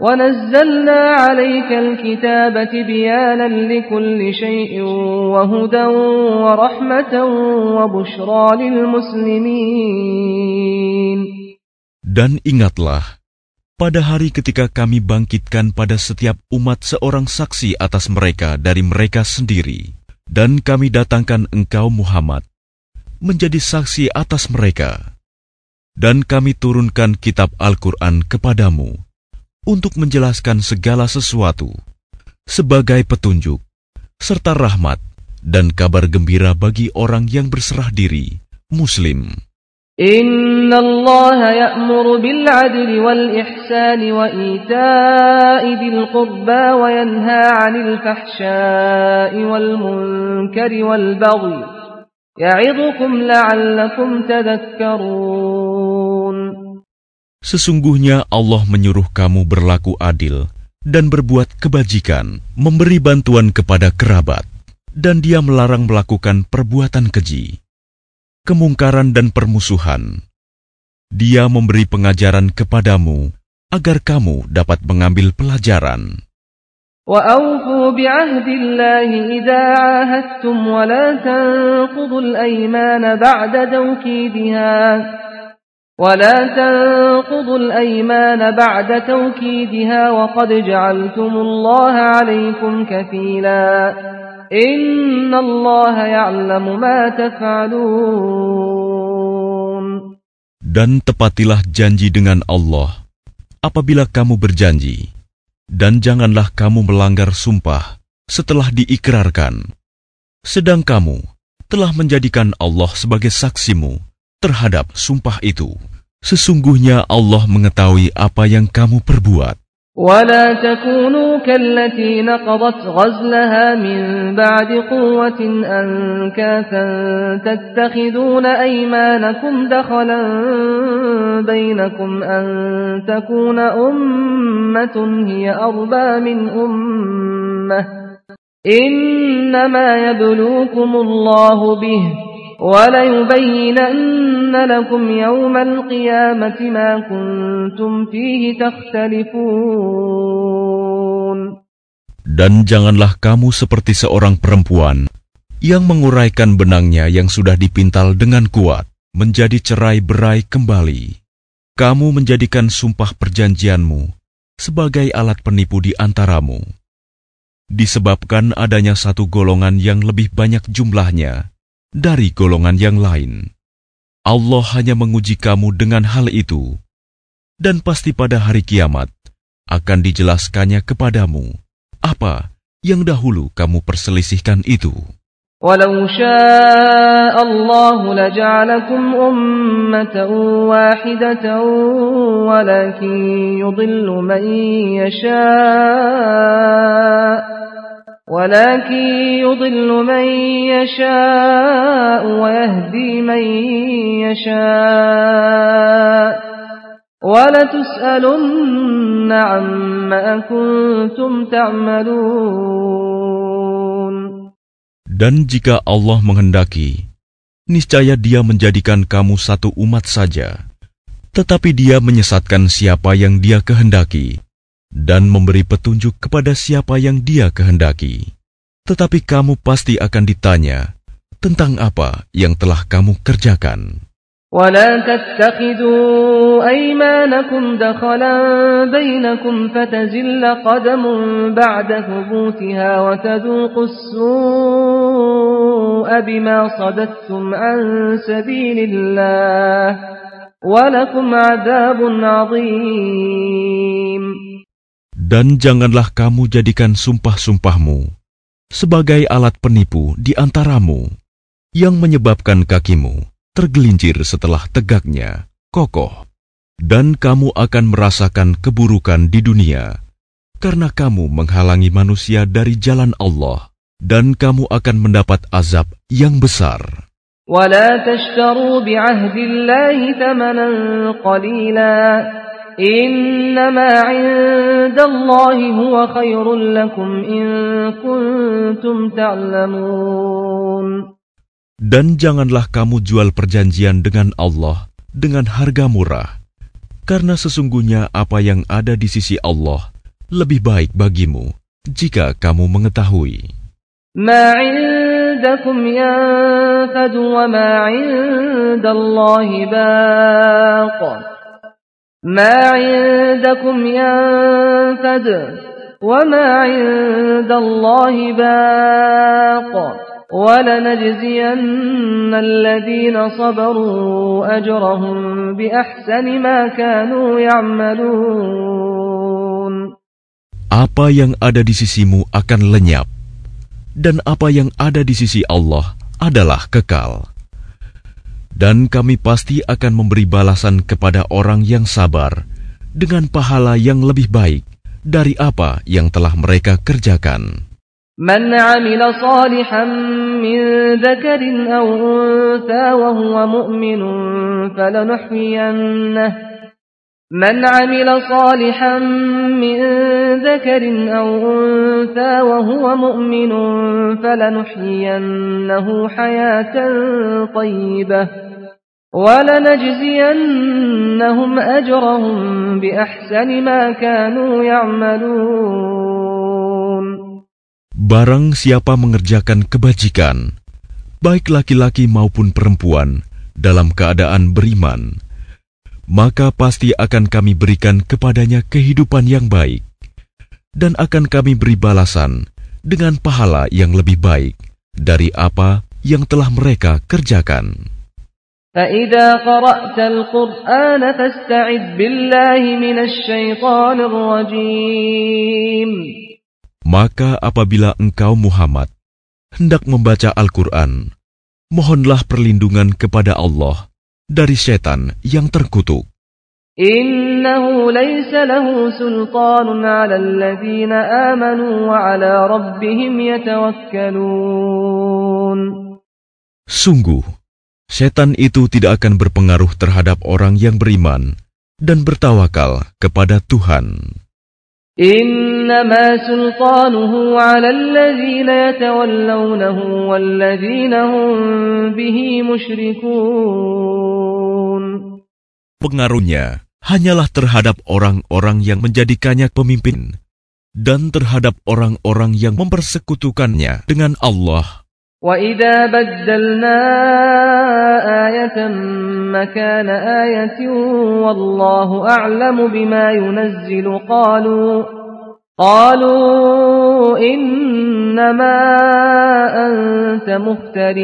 ونزلنا عليك الكتاب بيانا لكل شيء وهدى ورحمة وبشرى للمسلمين Dan ingatlah, pada hari ketika kami bangkitkan pada setiap umat seorang saksi atas mereka dari mereka sendiri, dan kami datangkan engkau Muhammad menjadi saksi atas mereka. Dan kami turunkan kitab Al-Quran kepadamu untuk menjelaskan segala sesuatu sebagai petunjuk serta rahmat dan kabar gembira bagi orang yang berserah diri, Muslim. Inna Allah ya'muru bil adli wal ihsani wa ita'i dil qurba wa yanha 'anil fahsya'i wal munkari wal baghi ya'idukum la'allakum tadhakkarun Sesungguhnya Allah menyuruh kamu berlaku adil dan berbuat kebajikan, memberi bantuan kepada kerabat, dan dia melarang melakukan perbuatan keji, kemungkaran dan permusuhan. Dia memberi pengajaran kepadamu agar kamu dapat mengambil pelajaran. وأوفوا بعهد الله إذا عاهدتم ولا تنقضوا الأيمان بعد توكيدها ولا تنقضوا الأيمان بعد توكيدها وقد جعلتم الله عليكم كفيلا إن الله يعلم ما تفعلون Dan tepatilah janji dengan Allah apabila kamu berjanji, dan janganlah kamu melanggar sumpah setelah diikrarkan, sedang kamu telah menjadikan Allah sebagai saksimu terhadap sumpah itu. Sesungguhnya Allah mengetahui apa yang kamu perbuat. ولا تكونوا كالتي نقضت غزلها من بعد قوة أنكاثا تتخذون أيمانكم دخلا بينكم أن تكون أمة هي أربى من أمة إنما يبلوكم الله به وليبينن لكم يوم القيامة ما كنتم فيه تختلفون Dan janganlah kamu seperti seorang perempuan yang menguraikan benangnya yang sudah dipintal dengan kuat menjadi cerai-berai kembali. Kamu menjadikan sumpah perjanjianmu sebagai alat penipu di antaramu. Disebabkan adanya satu golongan yang lebih banyak jumlahnya dari golongan yang lain. Allah hanya menguji kamu dengan hal itu, dan pasti pada hari kiamat akan dijelaskannya kepadamu apa yang dahulu kamu perselisihkan itu. ولو شاء الله لجعلكم أمة واحدة ولكن يضل من يشاء ولكن يضل من يشاء ويهدي من يشاء ولتسألن عما كنتم تعملون Dan jika Allah menghendaki, niscaya Dia menjadikan kamu satu umat saja, tetapi Dia menyesatkan siapa yang Dia kehendaki dan memberi petunjuk kepada siapa yang Dia kehendaki. Tetapi kamu pasti akan ditanya tentang apa yang telah kamu kerjakan. ولا تتخذوا أيمانكم دخلا بينكم فتزل قدم بعد ثبوتها وتذوقوا السوء بما صددتم عن سبيل الله ولكم عذاب عظيم Dan janganlah kamu jadikan sumpah-sumpahmu sebagai alat penipu di antaramu yang menyebabkan kakimu tergelincir setelah tegaknya, kokoh, dan kamu akan merasakan keburukan di dunia karena kamu menghalangi manusia dari jalan Allah, dan kamu akan mendapat azab yang besar. ولا تشتروا بعهد الله ثمنا قليلا إنما عند الله هو خير لكم إن كنتم تعلمون Dan janganlah kamu jual perjanjian dengan Allah dengan harga murah, karena sesungguhnya apa yang ada di sisi Allah lebih baik bagimu jika kamu mengetahui. ما عندكم ينفد وما عند الله باق ما عندكم ينفد وما عند الله باق ولنجزين الذين صبروا أجرهم بأحسن ما كانوا يعملون Apa yang ada di sisimu akan lenyap, dan apa yang ada di sisi Allah adalah kekal. Dan kami pasti akan memberi balasan kepada orang yang sabar dengan pahala yang lebih baik dari apa yang telah mereka kerjakan. من عمل صالحا من ذكر أو أنثى وهو مؤمن فلنحيينه من عمل صالحا من ذكر أو أنثى وهو مؤمن فلنحيينه حياة طيبة ولنجزينهم أجرهم بأحسن ما كانوا يعملون Barang siapa mengerjakan kebajikan, baik laki-laki maupun perempuan, dalam keadaan beriman, maka pasti akan kami berikan kepadanya kehidupan yang baik, dan akan kami beri balasan dengan pahala yang lebih baik dari apa yang telah mereka kerjakan. فإذا قرأت القرآن فاستعذ بالله من الشيطان الرجيم Maka apabila engkau Muhammad hendak membaca Al-Quran, mohonlah perlindungan kepada Allah dari setan yang terkutuk. إنه ليس له سلطان على الذين آمنوا وعلى ربهم يتوكلون Sungguh, setan itu tidak akan berpengaruh terhadap orang yang beriman dan bertawakal kepada Tuhan. إنما سلطانه على الذين يتولونه والذين هم به مشركون Pengaruhnya hanyalah terhadap orang-orang yang menjadikannya pemimpin dan terhadap orang-orang yang mempersekutukannya dengan Allah. وإذا بدلنا آية مكان آية والله أعلم بما ينزل قالوا قالوا إنما أنت مفتر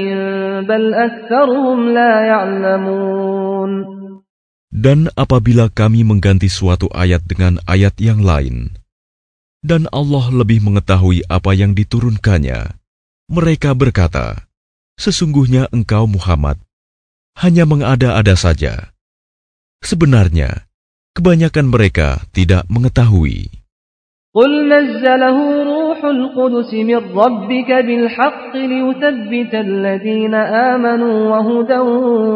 بل أكثرهم لا يعلمون Dan apabila kami mengganti suatu ayat dengan ayat yang lain, dan Allah lebih mengetahui apa yang diturunkannya. Mereka berkata, Sesungguhnya engkau Muhammad hanya mengada-ada saja. Sebenarnya, kebanyakan mereka tidak mengetahui. قل نزله روح القدس من ربك بالحق ليثبت الذين آمنوا وهدى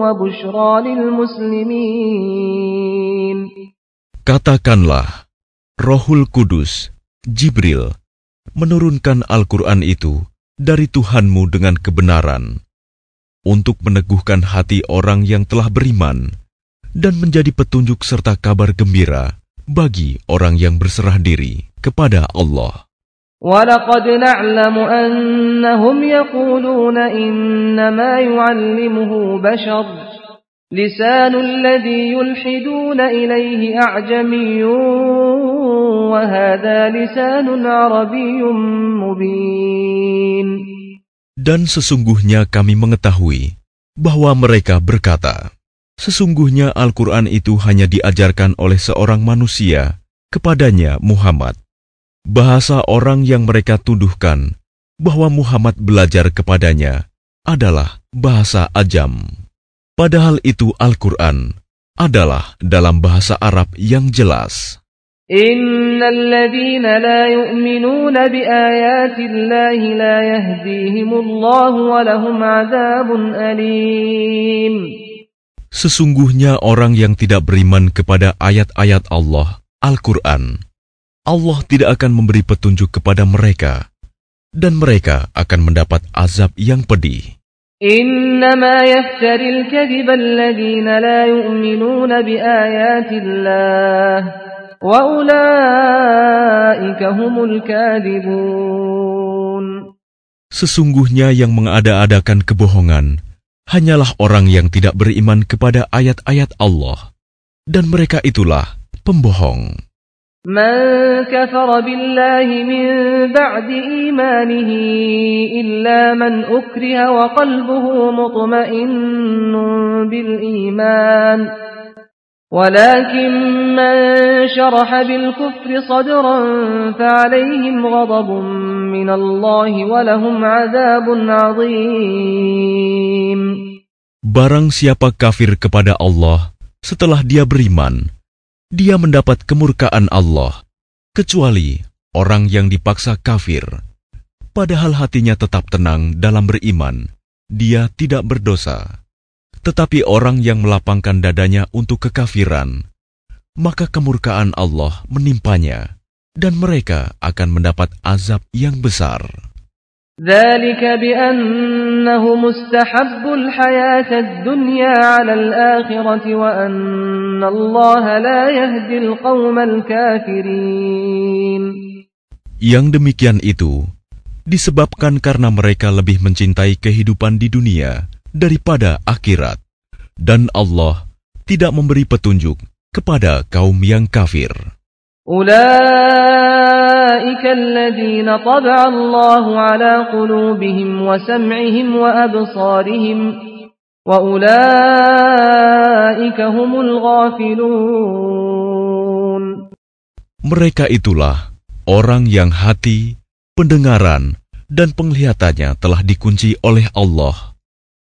وبشرى للمسلمين Katakanlah, Rohul Kudus, Jibril, menurunkan Al-Quran itu dari Tuhanmu dengan kebenaran untuk meneguhkan hati orang yang telah beriman dan menjadi petunjuk serta kabar gembira bagi orang yang berserah diri kepada Allah. ولقد نعلم أنهم يقولون إنما يعلمه بشر لسان الذي يلحدون إليه أعجمي وهذا لسان عربي مبين Dan sesungguhnya kami mengetahui bahwa mereka berkata, Sesungguhnya Al-Quran itu hanya diajarkan oleh seorang manusia kepadanya Muhammad. Bahasa orang yang mereka tuduhkan bahwa Muhammad belajar kepadanya adalah bahasa ajam. Padahal itu Al-Quran adalah dalam bahasa Arab yang jelas. إن الذين لا يؤمنون بآيات الله لا يهديهم الله ولهم عذاب أليم Sesungguhnya orang yang tidak beriman kepada ayat-ayat Allah, Al-Quran, Allah tidak akan memberi petunjuk kepada mereka, dan mereka akan mendapat azab yang pedih. إنما يفتر الكذب الذين لا يؤمنون بآيات الله وأولئك هم الكاذبون Sesungguhnya yang mengada-adakan kebohongan hanyalah orang yang tidak beriman kepada ayat-ayat Allah, dan mereka itulah pembohong. من كفر بالله من بعد إيمانه إلا من أكره وقلبه مطمئن بالإيمان ولكن من شرح بالكفر صدرا فعليهم غضب من الله ولهم عذاب عظيم Barang siapa kafir kepada Allah setelah dia beriman, dia mendapat kemurkaan Allah, kecuali orang yang dipaksa kafir. Padahal hatinya tetap tenang dalam beriman, dia tidak berdosa. Tetapi orang yang melapangkan dadanya untuk kekafiran, maka kemurkaan Allah menimpanya, dan mereka akan mendapat azab yang besar. ذلك بأنهم استحبوا الحياة الدنيا على الآخرة وأن الله لا يهدي القوم الكافرين Yang demikian itu disebabkan karena mereka lebih mencintai kehidupan di dunia daripada akhirat, dan Allah tidak memberi petunjuk kepada kaum yang kafir. أولئك الذين طبع الله على قلوبهم وسمعهم وأبصارهم وأولئك هم الغافلون Mereka itulah orang yang hati, pendengaran, dan penglihatannya telah dikunci oleh Allah.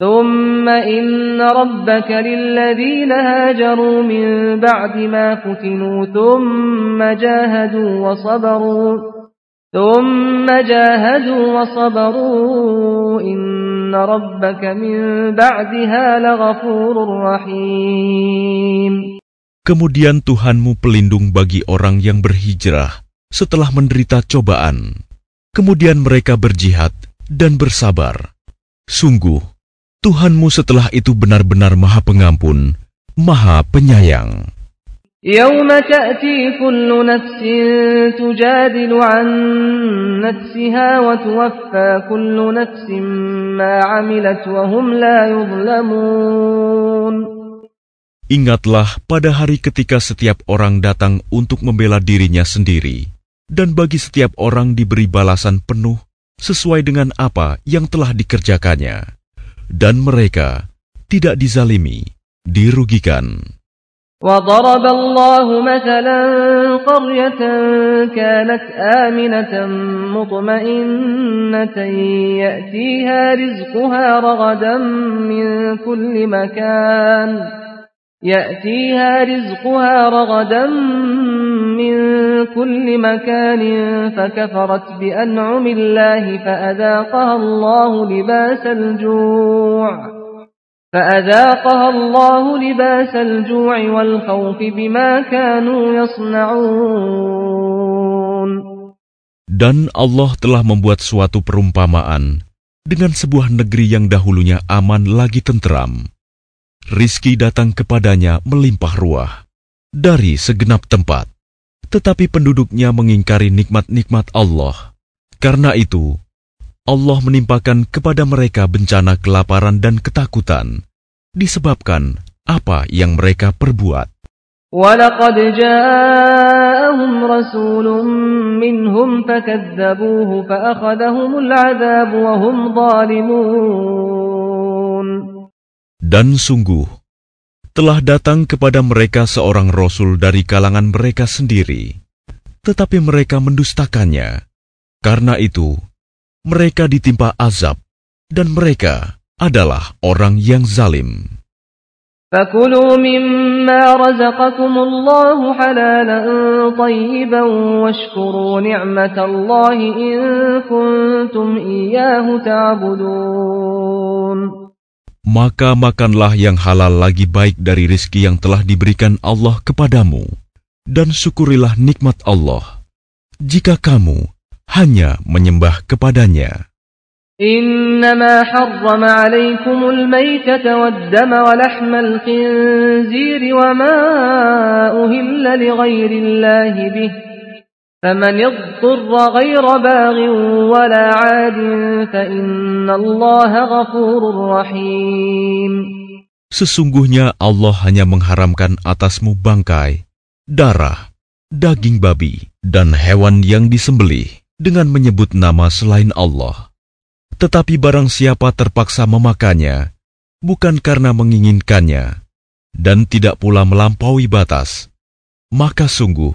ثم إن ربك للذين هاجروا من بعد ما فتنوا ثم جاهدوا وصبروا ثم جاهدوا وصبروا إن ربك من بعدها لغفور رحيم Kemudian Tuhanmu pelindung bagi orang yang berhijrah setelah menderita cobaan. Kemudian mereka berjihad dan bersabar. Sungguh, Tuhanmu setelah itu benar-benar maha pengampun, maha penyayang. يوم تأتي كل نفس تجادل عن نفسها وتوفى كل نفس ما عملت وهم لا يظلمون Ingatlah pada hari ketika setiap orang datang untuk membela dirinya sendiri, dan bagi setiap orang diberi balasan penuh sesuai dengan apa yang telah dikerjakannya, Dan mereka tidak dizalimi, dirugikan. وضرب الله مثلا قرية كانت آمنة مطمئنة يأتيها رزقها رغدا من كل مكان يأتيها رزقها رغدا من كل مكان فكفرت بأنعم الله فأذاقها الله لباس الجوع فأذاقها الله لباس الجوع والخوف بما كانوا يصنعون Dan Allah telah membuat suatu perumpamaan dengan sebuah negeri yang dahulunya aman lagi tentram. Rizki datang kepadanya melimpah ruah dari segenap tempat, tetapi penduduknya mengingkari nikmat-nikmat Allah. Karena itu, Allah menimpakan kepada mereka bencana kelaparan dan ketakutan disebabkan apa yang mereka perbuat. ولقد جاءهم رسول منهم فكذبوه فأخذهم العذاب وهم ظالمون Dan sungguh, telah datang kepada mereka seorang rasul dari kalangan mereka sendiri, tetapi mereka mendustakannya. Karena itu, mereka ditimpa azab, dan mereka adalah orang yang zalim. فكلوا مما رزقكم الله حلالا طيبا واشكروا نعمة الله إن كنتم إياه تعبدون Maka makanlah yang halal lagi baik dari rizki yang telah diberikan Allah kepadamu, dan syukurilah nikmat Allah, jika kamu hanya menyembah kepadanya. إنما حرم عليكم الميتة والدم ولحم الخنزير وما أهل لغير الله به فمن اضطر غير باغ ولا عاد فإن الله غفور رحيم Sesungguhnya Allah hanya mengharamkan atasmu bangkai, darah, daging babi, dan hewan yang disembelih dengan menyebut nama selain Allah. Tetapi barang siapa terpaksa memakannya, bukan karena menginginkannya, dan tidak pula melampaui batas, maka sungguh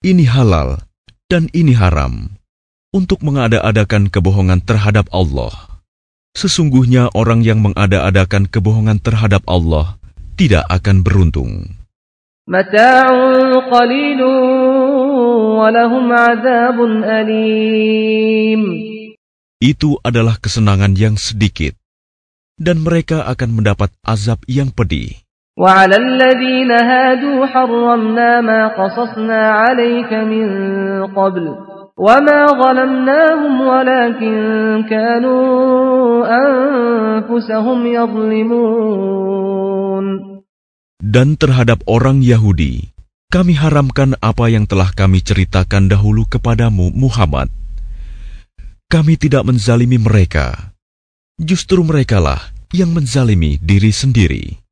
ini halal dan ini haram, untuk mengada-adakan kebohongan terhadap Allah. Sesungguhnya orang yang mengada-adakan kebohongan terhadap Allah tidak akan beruntung. Itu adalah kesenangan yang sedikit, dan mereka akan mendapat azab yang pedih. وعلى الذين هادوا حرمنا ما قصصنا عليك من قبل وما ظلمناهم ولكن كانوا أنفسهم يظلمون Dan terhadap orang Yahudi, kami haramkan apa yang telah kami ceritakan dahulu kepadamu, Muhammad. Kami tidak menzalimi mereka. Justru merekalah yang menzalimi diri sendiri.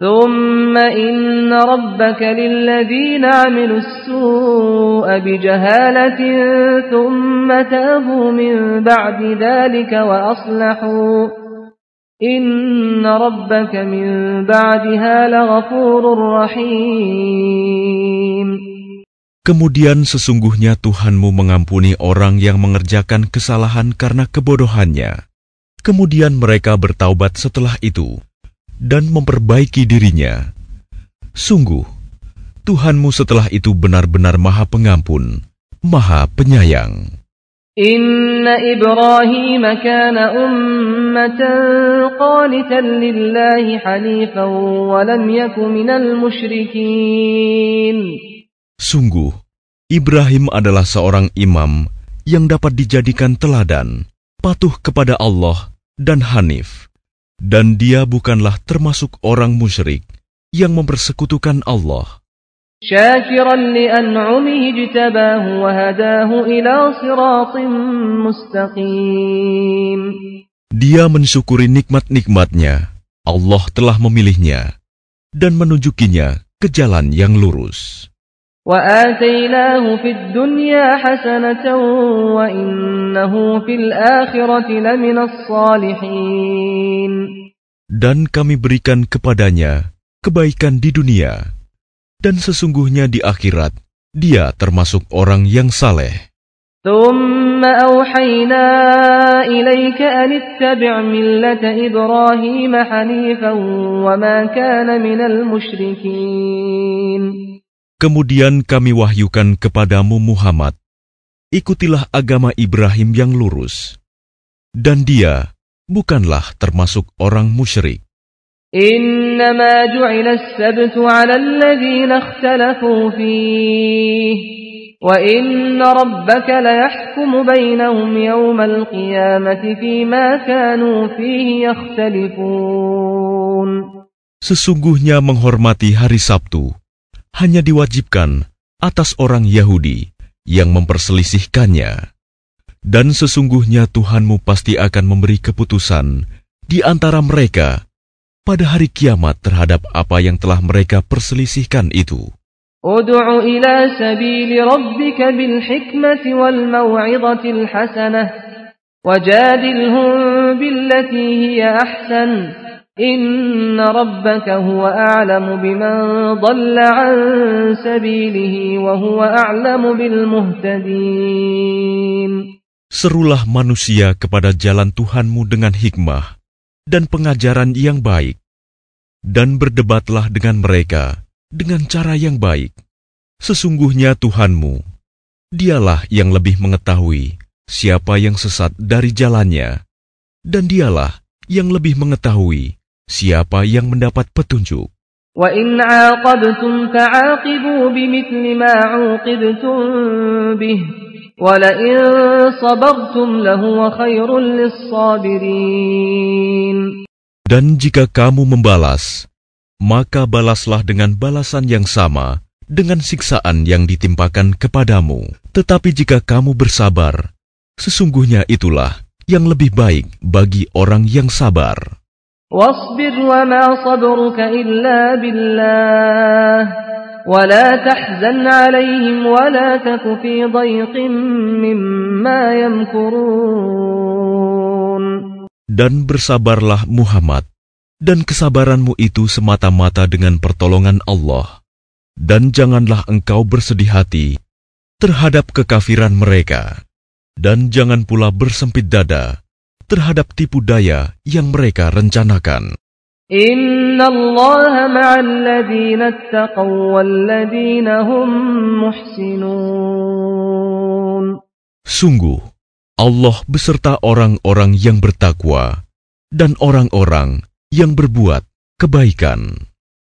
ثم إن ربك للذين عملوا السوء بجهالة ثم تابوا من بعد ذلك وأصلحوا إن ربك من بعدها لغفور رحيم Kemudian sesungguhnya Tuhanmu mengampuni orang yang mengerjakan kesalahan karena kebodohannya. Kemudian mereka bertaubat setelah itu dan memperbaiki dirinya. Sungguh, Tuhanmu setelah itu benar-benar Maha Pengampun, Maha Penyayang. Inna Ibrahim kana ummatan qanitan lillahi hanifan wa lam yaku minal musyrikin. Sungguh, Ibrahim adalah seorang imam yang dapat dijadikan teladan, patuh kepada Allah dan Hanif, dan dia bukanlah termasuk orang musyrik yang mempersekutukan Allah. Dia mensyukuri nikmat-nikmatnya. Allah telah memilihnya dan menunjukinya ke jalan yang lurus. وآتيناه في الدنيا حسنة وإنه في الآخرة لمن الصالحين Dan kami berikan kepadanya kebaikan di dunia, dan sesungguhnya di akhirat dia termasuk orang yang saleh. ثم أوحينا إليك أن اتبع ملة إبراهيم حنيفا وما كان من المشركين Kemudian kami wahyukan kepadamu Muhammad, ikutilah agama Ibrahim yang lurus. Dan dia bukanlah termasuk orang musyrik. Innama ju'ila as-sabtu 'ala alladhina ikhtalafu fihi wa inna rabbaka layahkumu bainahum yawmal qiyamati fima kanu fihi yakhtalifun. Sesungguhnya menghormati hari Sabtu hanya diwajibkan atas orang Yahudi yang memperselisihkannya. Dan sesungguhnya Tuhanmu pasti akan memberi keputusan di antara mereka pada hari kiamat terhadap apa yang telah mereka perselisihkan itu. Udu'u ila sabili rabbika bil hikmati wal hasanah. Wajadilhum billati hiya ahsan. إن ربك هو أعلم بمن ضل عن سبيله وهو أعلم بالمهتدين Serulah manusia kepada jalan Tuhanmu dengan hikmah dan pengajaran yang baik, dan berdebatlah dengan mereka dengan cara yang baik. Sesungguhnya Tuhanmu, dialah yang lebih mengetahui siapa yang sesat dari jalannya, dan dialah yang lebih mengetahui siapa yang mendapat petunjuk. وإن عاقبتم فعاقبوا بمثل ما عوقبتم به ولئن صبرتم لهو خير للصابرين Dan jika kamu membalas, maka balaslah dengan balasan yang sama dengan siksaan yang ditimpakan kepadamu. Tetapi jika kamu bersabar, sesungguhnya itulah yang lebih baik bagi orang yang sabar. واصبر وما صبرك إلا بالله ولا تحزن عليهم ولا تك في ضيق مما يمكرون Dan bersabarlah Muhammad, dan kesabaranmu itu semata-mata dengan pertolongan Allah. Dan janganlah engkau bersedih hati terhadap kekafiran mereka, dan jangan pula bersempit dada terhadap tipu daya yang mereka rencanakan. Sungguh, Allah beserta orang-orang yang bertakwa dan orang-orang yang berbuat kebaikan.